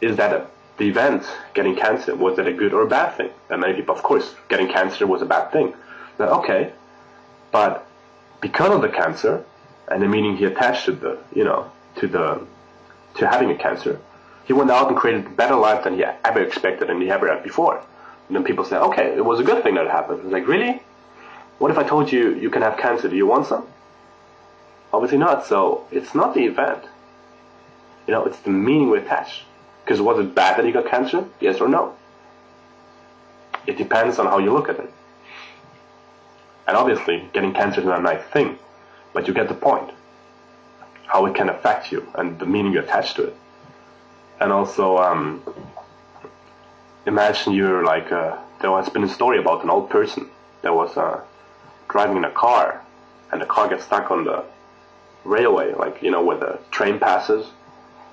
is that a, the event, getting cancer, was it a good or a bad thing? And many people, of course, getting cancer was a bad thing. But, okay, but because of the cancer, and the meaning he attached to the, you know, to the, to having a cancer, he went out and created a better life than he ever expected and he ever had before. And then people say, okay, it was a good thing that happened. It's like, really? What if I told you you can have cancer? Do you want some? Obviously not. So it's not the event. You know, it's the meaning we attach. Because was it bad that he got cancer? Yes or no? It depends on how you look at it. And obviously, getting cancer is not a nice thing, but you get the point. How it can affect you and the meaning you attach to it. And also, um, imagine you're like, uh, there has been a story about an old person that was uh, driving in a car, and the car gets stuck on the railway, like you know where the train passes.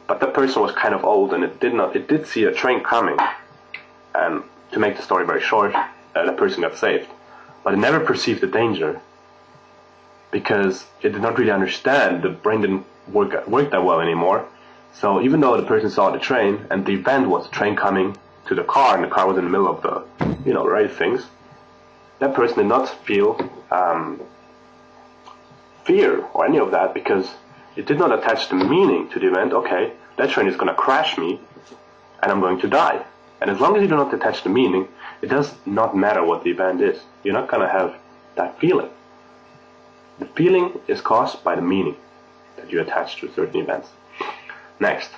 But the person was kind of old, and it did not. It did see a train coming, and to make the story very short, uh, the person got saved, but it never perceived the danger because it did not really understand. The brain didn't work work that well anymore. So even though the person saw the train, and the event was a train coming to the car, and the car was in the middle of the, you know, right things, that person did not feel um, fear or any of that because it did not attach the meaning to the event. Okay, that train is going to crash me, and I'm going to die. And as long as you do not attach the meaning, it does not matter what the event is. You're not going to have that feeling. The feeling is caused by the meaning that you attach to certain events. Next.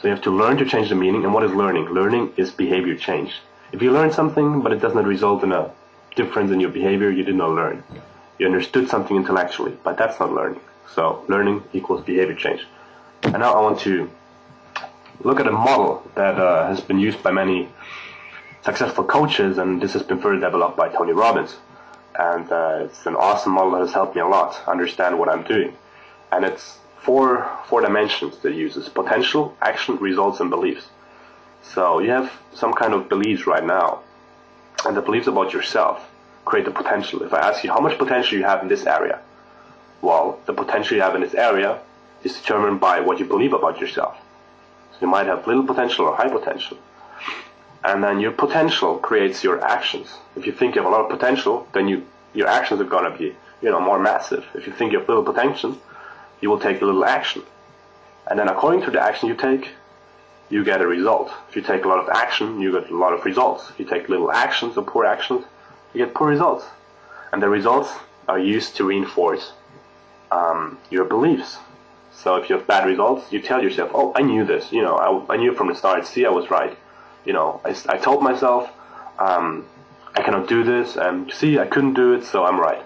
So you have to learn to change the meaning. And what is learning? Learning is behavior change. If you learn something, but it does not result in a difference in your behavior, you did not learn. You understood something intellectually, but that's not learning. So learning equals behavior change. And now I want to look at a model that uh, has been used by many successful coaches, and this has been further developed by Tony Robbins. And uh, it's an awesome model that has helped me a lot understand what I'm doing. And it's four four dimensions that uses potential, action, results, and beliefs. So you have some kind of beliefs right now, and the beliefs about yourself create the potential. If I ask you how much potential you have in this area, well, the potential you have in this area is determined by what you believe about yourself. So you might have little potential or high potential. And then your potential creates your actions. If you think you have a lot of potential, then you your actions are gonna be, you know, more massive. If you think you have little potential, you will take a little action. And then according to the action you take, you get a result. If you take a lot of action, you get a lot of results. If you take little actions or poor actions, you get poor results. And the results are used to reinforce um, your beliefs. So if you have bad results, you tell yourself, oh, I knew this. You know, I, I knew from the start. See, I was right. You know, I, I told myself, um, I cannot do this, and see, I couldn't do it, so I'm right.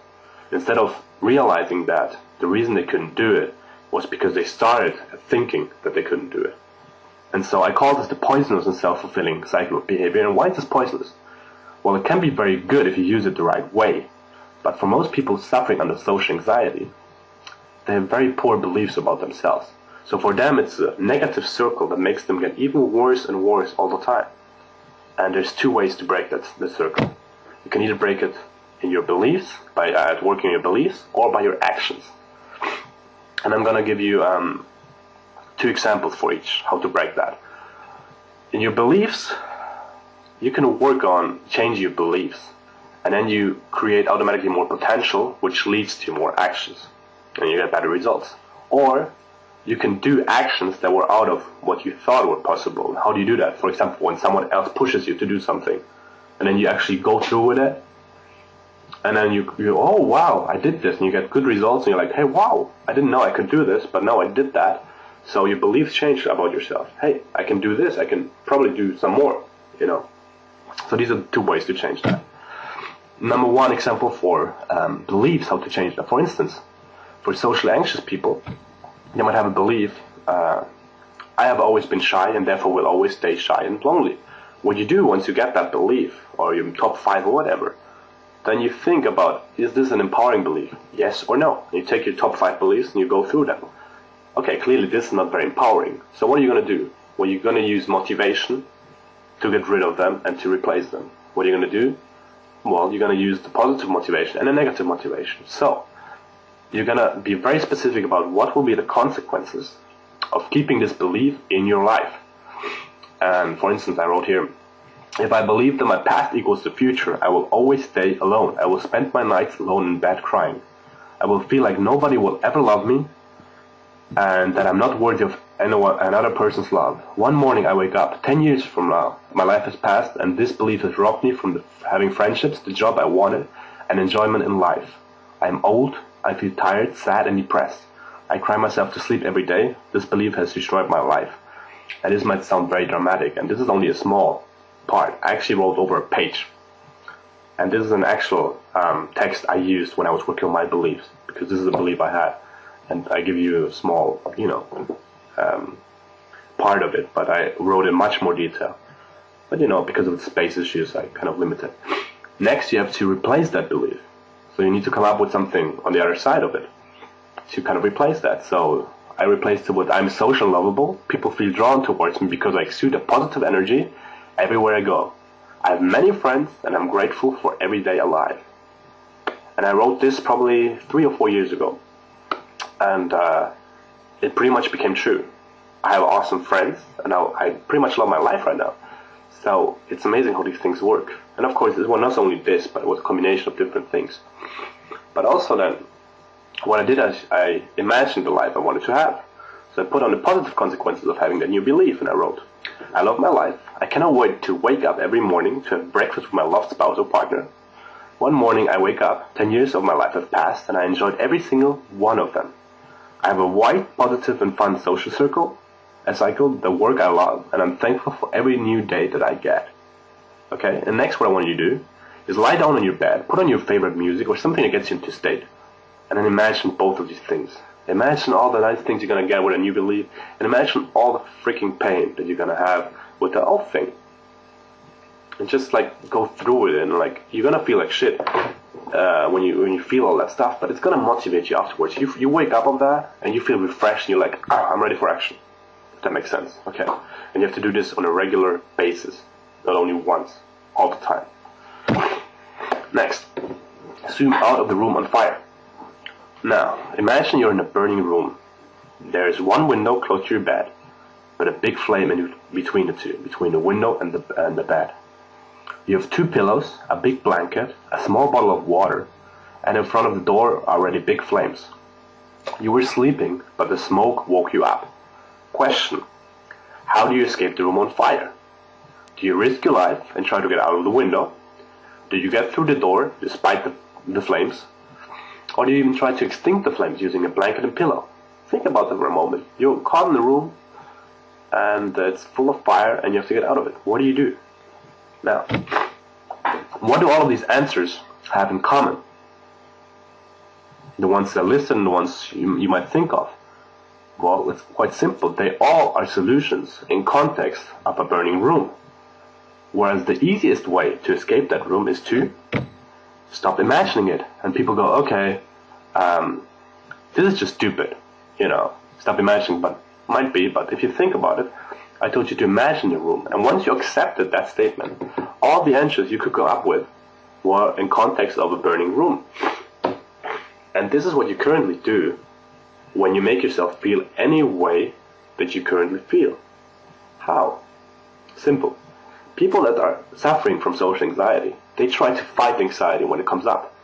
Instead of realizing that the reason they couldn't do it was because they started thinking that they couldn't do it. And so I call this the poisonous and self-fulfilling cycle of behavior. And why is this poisonous? Well, it can be very good if you use it the right way. But for most people suffering under social anxiety, they have very poor beliefs about themselves. So for them, it's a negative circle that makes them get even worse and worse all the time. And there's two ways to break that, circle. You can either break it in your beliefs, by uh, working on your beliefs, or by your actions. And I'm going to give you um, two examples for each, how to break that. In your beliefs, you can work on change your beliefs, and then you create automatically more potential, which leads to more actions, and you get better results. Or you can do actions that were out of what you thought were possible. How do you do that? For example, when someone else pushes you to do something, and then you actually go through with it, and then you, you, oh wow, I did this, and you get good results, and you're like, hey, wow, I didn't know I could do this, but now I did that. So your beliefs change about yourself. Hey, I can do this. I can probably do some more. You know. So these are two ways to change that. Number one example for um, beliefs, how to change that. For instance, for socially anxious people, they might have a belief. Uh, I have always been shy, and therefore will always stay shy and lonely. What you do once you get that belief, or your top five or whatever, then you think about is this an empowering belief? Yes or no? You take your top five beliefs and you go through them. Okay, clearly this is not very empowering. So what are you going to do? Well, you're going to use motivation to get rid of them and to replace them. What are you going to do? Well, you're going to use the positive motivation and the negative motivation. So you're going to be very specific about what will be the consequences of keeping this belief in your life. And for instance, I wrote here, if I believe that my past equals the future, I will always stay alone. I will spend my nights alone in bed crying. I will feel like nobody will ever love me and that I'm not worthy of anyone, another person's love. One morning I wake up, 10 years from now, my life has passed and this belief has robbed me from the, having friendships, the job I wanted, and enjoyment in life. I am old, I feel tired, sad, and depressed. I cry myself to sleep every day. This belief has destroyed my life. And this might sound very dramatic, and this is only a small part. I actually wrote over a page. And this is an actual um, text I used when I was working on my beliefs, because this is a belief I had. And I give you a small, you know, um, part of it, but I wrote in much more detail. But you know, because of the space issues, I kind of limited. Next, you have to replace that belief. So you need to come up with something on the other side of it to kind of replace that. So I replaced it with I'm social lovable. People feel drawn towards me because I exude a positive energy everywhere I go. I have many friends and I'm grateful for every day alive. And I wrote this probably three or four years ago. And uh, it pretty much became true. I have awesome friends and I, I pretty much love my life right now. So it's amazing how these things work. And of course, it was not only this, but it was a combination of different things. But also then, what I did is I imagined the life I wanted to have. So I put on the positive consequences of having that new belief and I wrote, I love my life. I cannot wait to wake up every morning to have breakfast with my loved spouse or partner. One morning I wake up, 10 years of my life have passed and I enjoyed every single one of them. I have a wide, positive and fun social circle, a cycle, the work I love, and I'm thankful for every new day that I get. Okay, and next what I want you to do is lie down on your bed, put on your favorite music or something that gets you into state and then imagine both of these things. Imagine all the nice things you're gonna get with a new belief, and imagine all the freaking pain that you're gonna have with the old thing. And just like go through it, and like you're gonna feel like shit uh, when you when you feel all that stuff, but it's gonna motivate you afterwards. You you wake up on that, and you feel refreshed, and you're like, ah, I'm ready for action. That makes sense, okay? And you have to do this on a regular basis, not only once, all the time. Next, zoom out of the room on fire. Now, imagine you're in a burning room. There is one window close to your bed, but a big flame in between the two, between the window and the, and the bed. You have two pillows, a big blanket, a small bottle of water, and in front of the door are already big flames. You were sleeping, but the smoke woke you up. Question. How do you escape the room on fire? Do you risk your life and try to get out of the window? Do you get through the door despite the, the flames? Or do you even try to extinct the flames using a blanket and pillow? Think about that for a moment. You're caught in the room and it's full of fire and you have to get out of it. What do you do? Now, what do all of these answers have in common? The ones that listen, the ones you, you might think of. Well, it's quite simple. They all are solutions in context of a burning room. Whereas the easiest way to escape that room is to stop imagining it. And people go, okay, um, this is just stupid, you know, stop imagining, but might be, but if you think about it, I told you to imagine the room. And once you accepted that statement, all the answers you could come up with were in context of a burning room. And this is what you currently do when you make yourself feel any way that you currently feel. How? Simple. People that are suffering from social anxiety, they try to fight anxiety when it comes up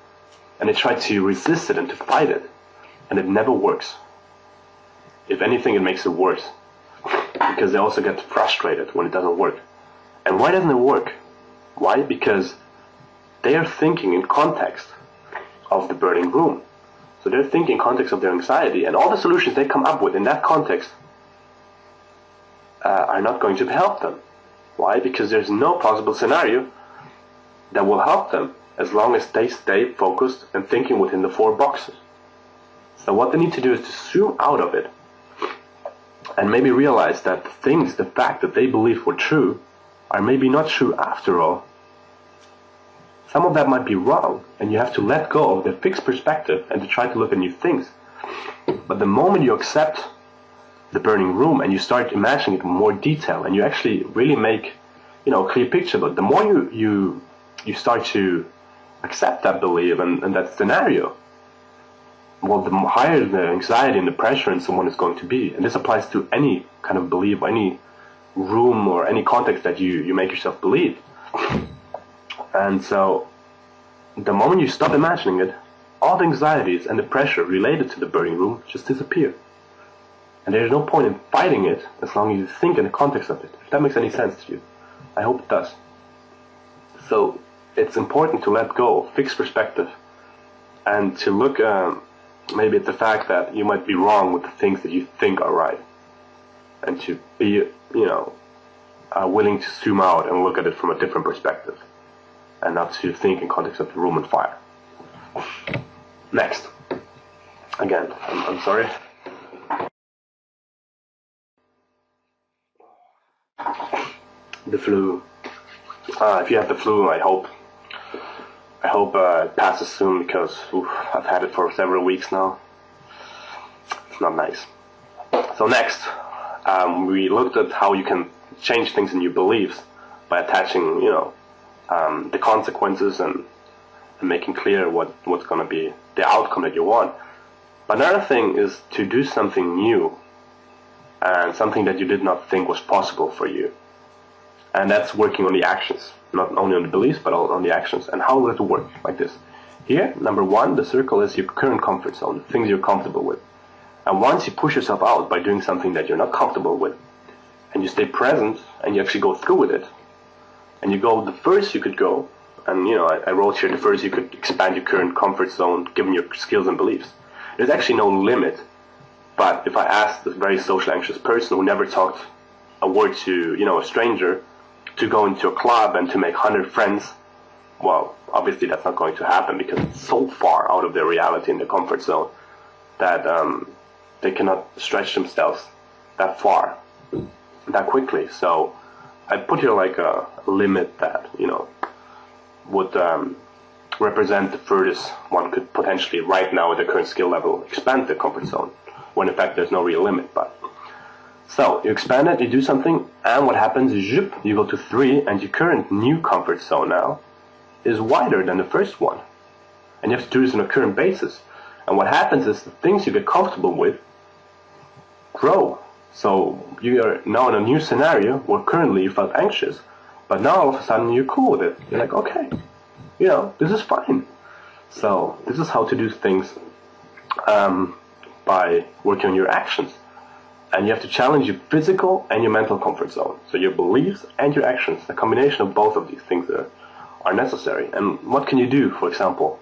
and they try to resist it and to fight it, and it never works. If anything, it makes it worse because they also get frustrated when it doesn't work. And why doesn't it work? Why? Because they are thinking in context of the burning room. So they're thinking context of their anxiety, and all the solutions they come up with in that context uh, are not going to help them. Why? Because there's no possible scenario that will help them as long as they stay focused and thinking within the four boxes. So what they need to do is to zoom out of it and maybe realize that the things, the fact that they believe were true, are maybe not true after all. Some of that might be wrong, and you have to let go of the fixed perspective and to try to look at new things. But the moment you accept the burning room and you start imagining it in more detail and you actually really make you know a clear picture but the more you you you start to accept that belief and, and that scenario well the higher the anxiety and the pressure in someone is going to be and this applies to any kind of belief any room or any context that you you make yourself believe and so the moment you stop imagining it all the anxieties and the pressure related to the burning room just disappear and there's no point in fighting it as long as you think in the context of it. If that makes any sense to you. I hope it does. So it's important to let go, fix perspective, and to look um, maybe at the fact that you might be wrong with the things that you think are right. And to be, you know, uh, willing to zoom out and look at it from a different perspective. And not to think in context of the room and fire. Next. Again, I'm, I'm sorry. the flu. Uh, if you have the flu, I hope I hope uh, it passes soon because oof, I've had it for several weeks now. It's not nice. So next, um, we looked at how you can change things in your beliefs by attaching, you know, um, the consequences and, and making clear what, what's going to be the outcome that you want. But another thing is to do something new and something that you did not think was possible for you and that's working on the actions, not only on the beliefs, but on the actions. And how will it work? Like this. Here, number one, the circle is your current comfort zone, things you're comfortable with. And once you push yourself out by doing something that you're not comfortable with, and you stay present, and you actually go through with it, and you go the first you could go, and you know, I, I wrote here the first you could expand your current comfort zone given your skills and beliefs. There's actually no limit, but if I asked this very social anxious person who never talked a word to, you know, a stranger, to go into a club and to make 100 friends, well, obviously that's not going to happen because it's so far out of their reality in their comfort zone that um, they cannot stretch themselves that far, that quickly. So I put here like a limit that, you know, would um, represent the furthest one could potentially right now at the current skill level expand the comfort zone, when in fact there's no real limit. But so you expand it, you do something, and what happens is zip, you go to 3, and your current new comfort zone now is wider than the first one. And you have to do this on a current basis. And what happens is the things you get comfortable with grow. So you are now in a new scenario where currently you felt anxious, but now all of a sudden you're cool with it. You're like, okay, you know, this is fine. So this is how to do things um, by working on your actions and you have to challenge your physical and your mental comfort zone. So your beliefs and your actions, a combination of both of these things are, are necessary. And what can you do, for example,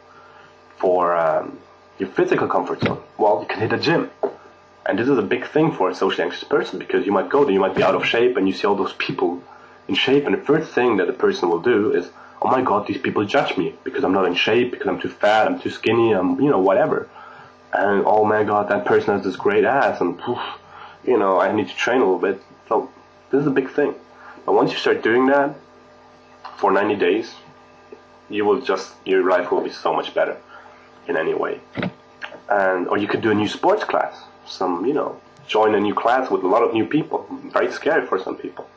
for um, your physical comfort zone? Well, you can hit a gym. And this is a big thing for a socially anxious person because you might go there, you might be out of shape, and you see all those people in shape, and the first thing that the person will do is, oh my god, these people judge me because I'm not in shape, because I'm too fat, I'm too skinny, I'm, you know, whatever. And oh my god, that person has this great ass, and poof, you know, I need to train a little bit. So this is a big thing. But once you start doing that for 90 days, you will just, your life will be so much better in any way. And, or you could do a new sports class. Some, you know, join a new class with a lot of new people. Very scary for some people.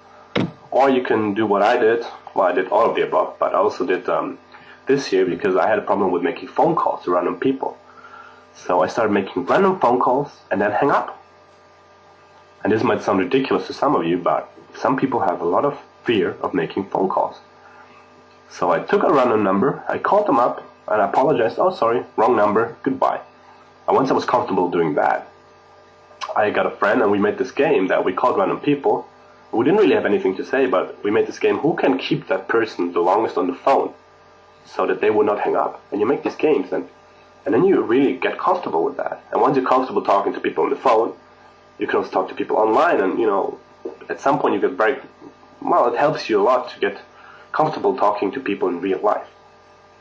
Or you can do what I did. Well, I did all of the above, but I also did um, this year because I had a problem with making phone calls to random people. So I started making random phone calls and then hang up and this might sound ridiculous to some of you, but some people have a lot of fear of making phone calls. So I took a random number, I called them up, and I apologized. Oh, sorry, wrong number, goodbye. And once I was comfortable doing that, I got a friend and we made this game that we called random people. We didn't really have anything to say, but we made this game who can keep that person the longest on the phone so that they would not hang up. And you make these games, and And then you really get comfortable with that. And once you're comfortable talking to people on the phone, you can also talk to people online. And, you know, at some point you get very, well, it helps you a lot to get comfortable talking to people in real life.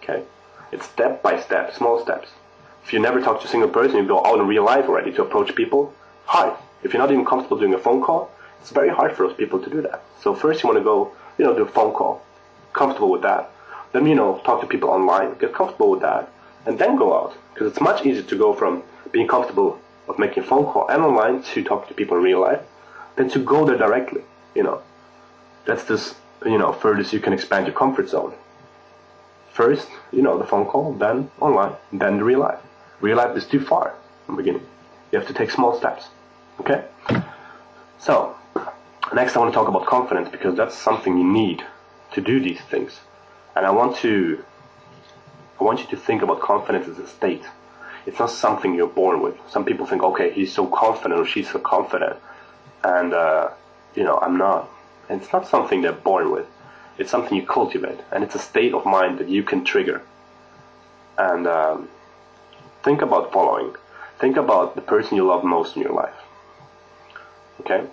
Okay? It's step by step, small steps. If you never talk to a single person, you go out in real life already to approach people. Hard. If you're not even comfortable doing a phone call, it's very hard for those people to do that. So first you want to go, you know, do a phone call. Comfortable with that. Then, you know, talk to people online. Get comfortable with that and then go out. Because it's much easier to go from being comfortable of making a phone call and online to talk to people in real life than to go there directly, you know. That's just, you know, furthest you can expand your comfort zone. First, you know, the phone call, then online, then the real life. Real life is too far in the beginning. You have to take small steps. Okay? So, next I want to talk about confidence because that's something you need to do these things. And I want to I want you to think about confidence as a state. It's not something you're born with. Some people think, okay, he's so confident or she's so confident, and uh, you know, I'm not. And it's not something they're born with. It's something you cultivate, and it's a state of mind that you can trigger. And um, think about following. Think about the person you love most in your life. Okay.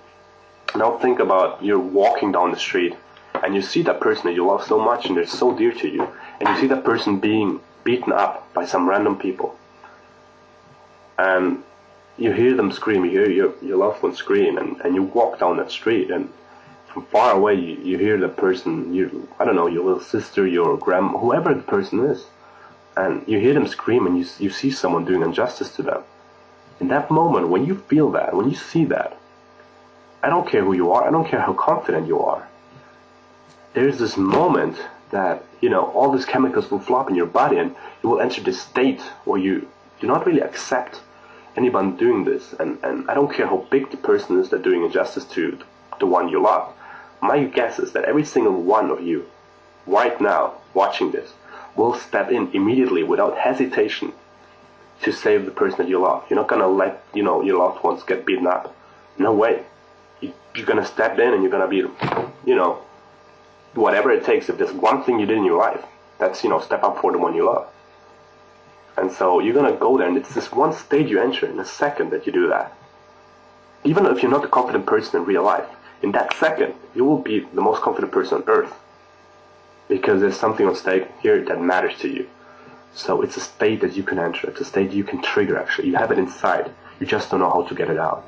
Now think about you're walking down the street and you see that person that you love so much and they're so dear to you, and you see that person being beaten up by some random people, and you hear them scream, you hear your, your loved one scream, and, and you walk down that street, and from far away you, you hear the person, you I don't know, your little sister, your grandma, whoever the person is, and you hear them scream, and you you see someone doing injustice to them. In that moment, when you feel that, when you see that, I don't care who you are, I don't care how confident you are there's this moment that you know all these chemicals will flop in your body and you will enter this state where you do not really accept anyone doing this and, and I don't care how big the person is that doing injustice to the one you love. My guess is that every single one of you right now watching this will step in immediately without hesitation to save the person that you love. You're not gonna let you know your loved ones get beaten up. No way. You're gonna step in and you're gonna be, you know, whatever it takes, if there's one thing you did in your life, that's, you know, step up for the one you love. And so you're gonna go there, and it's this one stage you enter in a second that you do that. Even if you're not a confident person in real life, in that second, you will be the most confident person on earth. Because there's something on stake here that matters to you. So it's a state that you can enter. It's a state you can trigger actually. You have it inside. You just don't know how to get it out.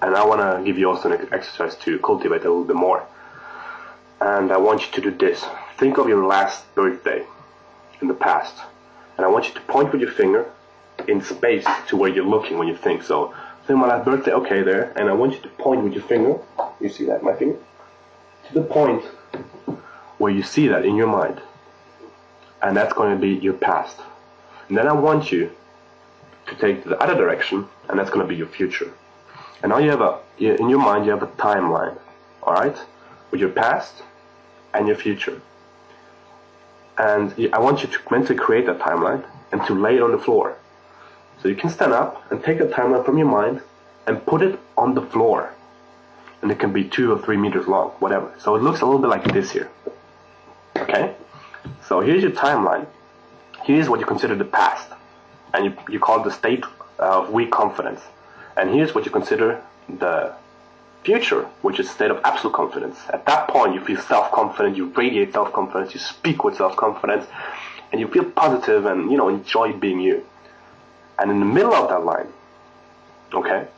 And I want to give you also an exercise to cultivate a little bit more and I want you to do this. Think of your last birthday in the past, and I want you to point with your finger in space to where you're looking when you think. So, think my last birthday, okay, there, and I want you to point with your finger. You see that, my finger, to the point where you see that in your mind, and that's going to be your past. And then I want you to take the other direction, and that's going to be your future. And now you have a in your mind you have a timeline, all right, with your past and your future. And I want you to mentally create that timeline and to lay it on the floor. So you can stand up and take the timeline from your mind and put it on the floor. And it can be two or three meters long, whatever. So it looks a little bit like this here. Okay? So here's your timeline. Here's what you consider the past. And you, you call it the state of weak confidence. And here's what you consider the future, which is a state of absolute confidence. At that point, you feel self-confident, you radiate self-confidence, you speak with self-confidence, and you feel positive and, you know, enjoy being you. And in the middle of that line, okay,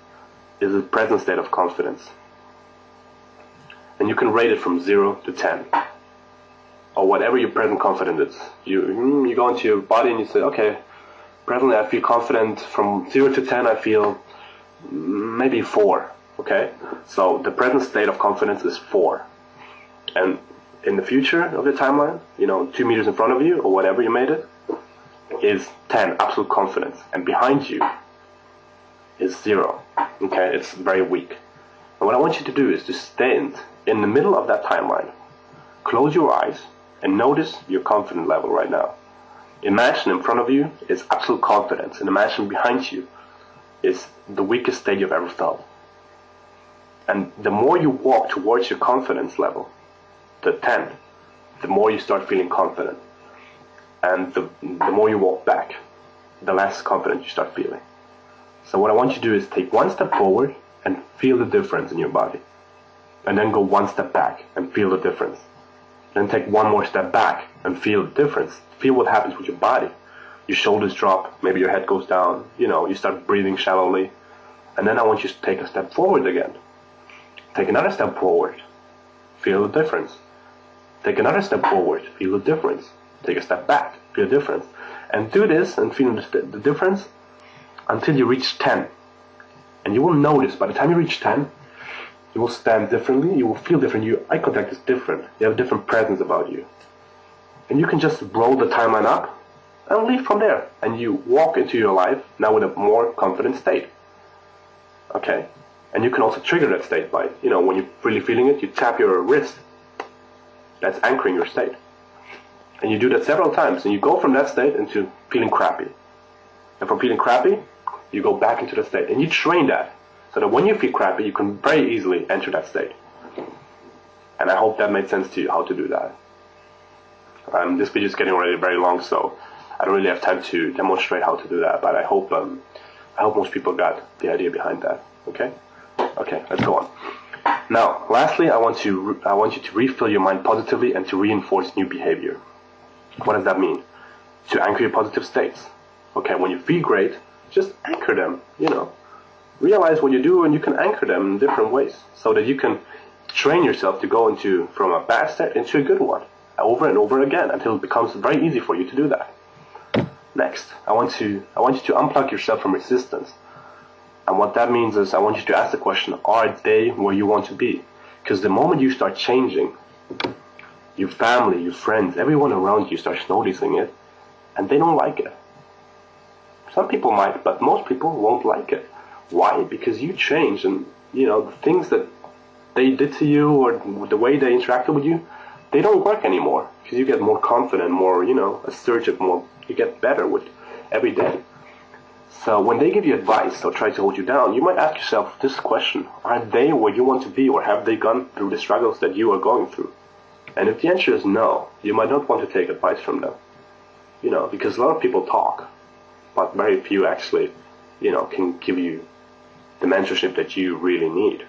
is the present state of confidence. And you can rate it from 0 to 10. Or whatever your present confidence is. You, you go into your body and you say, okay, presently I feel confident. From 0 to 10, I feel maybe 4 Okay, so the present state of confidence is four, and in the future of the timeline, you know, two meters in front of you or whatever you made it, is ten, absolute confidence, and behind you is zero. Okay, it's very weak. And what I want you to do is to stand in the middle of that timeline, close your eyes, and notice your confidence level right now. Imagine in front of you is absolute confidence, and imagine behind you is the weakest state you've ever felt. And the more you walk towards your confidence level, the 10, the more you start feeling confident. And the, the more you walk back, the less confident you start feeling. So what I want you to do is take one step forward and feel the difference in your body. And then go one step back and feel the difference. Then take one more step back and feel the difference. Feel what happens with your body. Your shoulders drop, maybe your head goes down, you know, you start breathing shallowly. And then I want you to take a step forward again. Take another step forward. Feel the difference. Take another step forward. Feel the difference. Take a step back. Feel the difference. And do this and feel the difference until you reach 10. And you will notice by the time you reach 10, you will stand differently, you will feel different, your eye contact is different, you have a different presence about you. And you can just roll the timeline up and leave from there. And you walk into your life now with a more confident state. Okay? And you can also trigger that state by, you know, when you're really feeling it, you tap your wrist. That's anchoring your state. And you do that several times, and you go from that state into feeling crappy. And from feeling crappy, you go back into the state. And you train that so that when you feel crappy, you can very easily enter that state. And I hope that made sense to you how to do that. Um, this video is getting already very long, so I don't really have time to demonstrate how to do that. But I hope um, I hope most people got the idea behind that. Okay, okay, let's go on. Now, lastly, I want to I want you to refill your mind positively and to reinforce new behavior. What does that mean? To anchor your positive states. Okay, when you feel great, just anchor them, you know. Realize what you do and you can anchor them in different ways so that you can train yourself to go into from a bad state into a good one over and over again until it becomes very easy for you to do that. Next, I want to I want you to unplug yourself from resistance. And what that means is I want you to ask the question, are they where you want to be? Because the moment you start changing, your family, your friends, everyone around you starts noticing it, and they don't like it. Some people might, but most people won't like it. Why? Because you change and you know the things that they did to you or the way they interacted with you, they don't work anymore because you get more confident, more you know assertive, more you get better with every day. So when they give you advice or try to hold you down, you might ask yourself this question: Are they where you want to be, or have they gone through the struggles that you are going through? And if the answer is no, you might not want to take advice from them. You know, because a lot of people talk, but very few actually, you know, can give you the mentorship that you really need.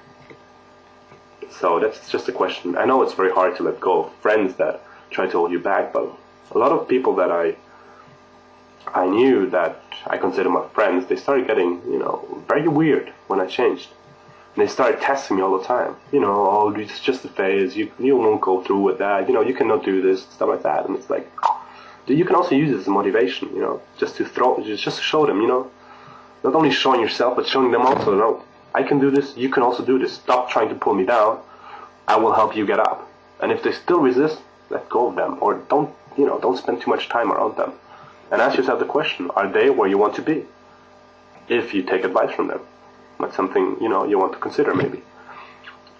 So that's just a question. I know it's very hard to let go of friends that try to hold you back, but a lot of people that I I knew that I consider my friends, they started getting, you know, very weird when I changed. And they started testing me all the time. You know, oh, it's just a phase. You you won't go through with that. You know, you cannot do this, stuff like that. And it's like, you can also use it as motivation, you know, just to throw, just to show them, you know, not only showing yourself, but showing them also, no, I can do this, you can also do this. Stop trying to pull me down. I will help you get up. And if they still resist, let go of them, or don't, you know, don't spend too much time around them. And ask yourself the question: Are they where you want to be? If you take advice from them, that's something you know you want to consider maybe.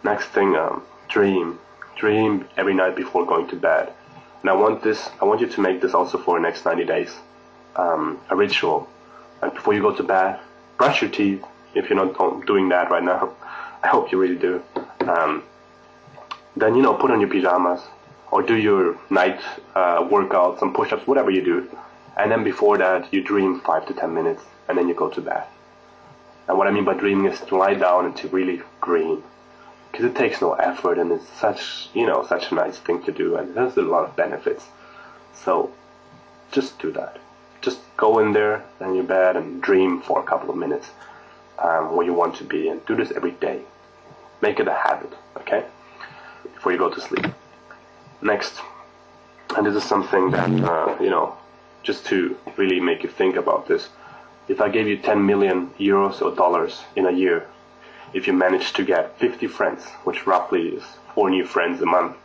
Next thing, um, dream, dream every night before going to bed and I want this, I want you to make this also for the next 90 days, um, a ritual. And before you go to bed, brush your teeth. If you're not doing that right now, I hope you really do. Um, then you know, put on your pajamas or do your night uh, workouts, some push-ups, whatever you do. And then before that, you dream five to ten minutes, and then you go to bed. And what I mean by dreaming is to lie down and to really dream. Because it takes no effort and it's such you know such a nice thing to do and it has a lot of benefits. So just do that. Just go in there in your bed and dream for a couple of minutes um, where you want to be and do this every day. Make it a habit okay? Before you go to sleep. Next. And this is something that uh, you know just to really make you think about this if i gave you 10 million euros or dollars in a year if you managed to get 50 friends, which roughly is four new friends a month,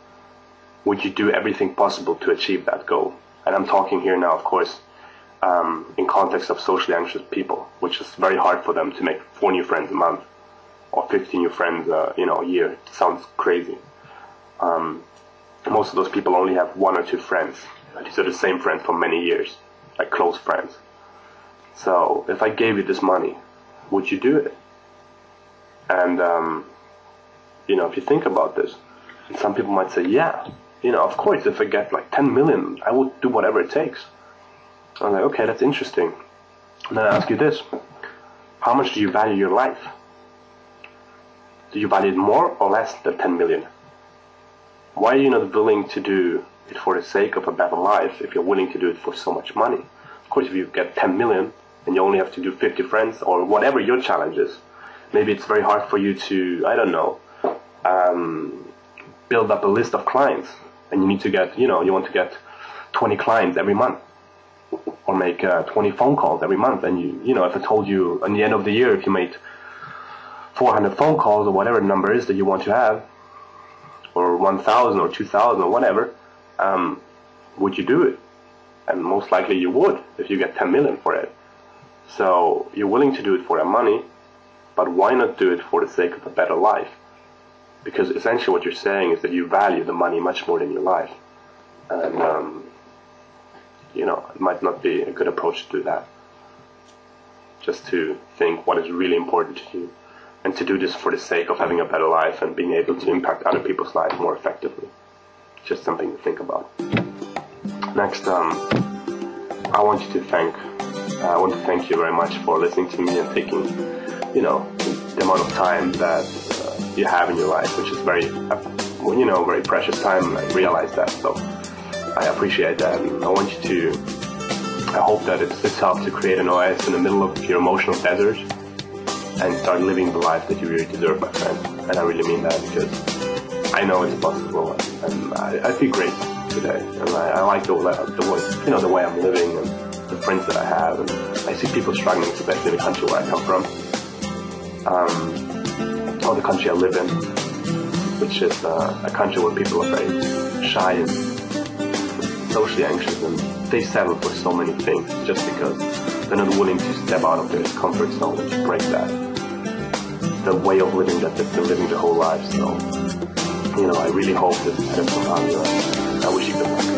would you do everything possible to achieve that goal? And I'm talking here now, of course, um, in context of socially anxious people, which is very hard for them to make four new friends a month or 50 new friends, uh, you know, a year. It sounds crazy. Um, most of those people only have one or two friends. These are the same friends for many years, like close friends. So if I gave you this money, would you do it? And, um, you know, if you think about this, some people might say, yeah, you know, of course, if I get like 10 million, I would do whatever it takes. I'm like, okay, that's interesting. And then I ask you this. How much do you value your life? Do you value it more or less than 10 million? Why are you not willing to do it for the sake of a better life if you're willing to do it for so much money? Of course, if you get 10 million and you only have to do 50 friends or whatever your challenge is, maybe it's very hard for you to, I don't know, um, build up a list of clients and you need to get, you know, you want to get 20 clients every month or make uh, 20 phone calls every month. And you, you know, if I told you at the end of the year, if you made 400 phone calls or whatever number is that you want to have, or 1,000 or 2,000 or whatever, um, would you do it? And most likely you would if you get 10 million for it. So you're willing to do it for that money, but why not do it for the sake of a better life? Because essentially what you're saying is that you value the money much more than your life. And, um, you know, it might not be a good approach to do that. Just to think what is really important to you. And to do this for the sake of having a better life and being able to impact other people's lives more effectively. Just something to think about. Next, um, I want you to thank, uh, I want to thank you very much for listening to me and taking, you know, the amount of time that uh, you have in your life, which is very, uh, you know, very precious time. I realize that. So I appreciate that. And I want you to, I hope that it's, it's helped to create an oasis in the middle of your emotional desert and start living the life that you really deserve, my friend. And I really mean that because I know it's possible and I, I feel great today. And I, I like the, the way, you know, the way I'm living and the friends that I have. And I see people struggling, especially in the country where I come from. Um, or the country I live in, which is uh, a country where people are very shy and socially anxious and they settle for so many things just because they're not willing to step out of their comfort zone and break that the way of living that they've been living their whole lives. So, you know, I really hope has some value. I wish you good luck.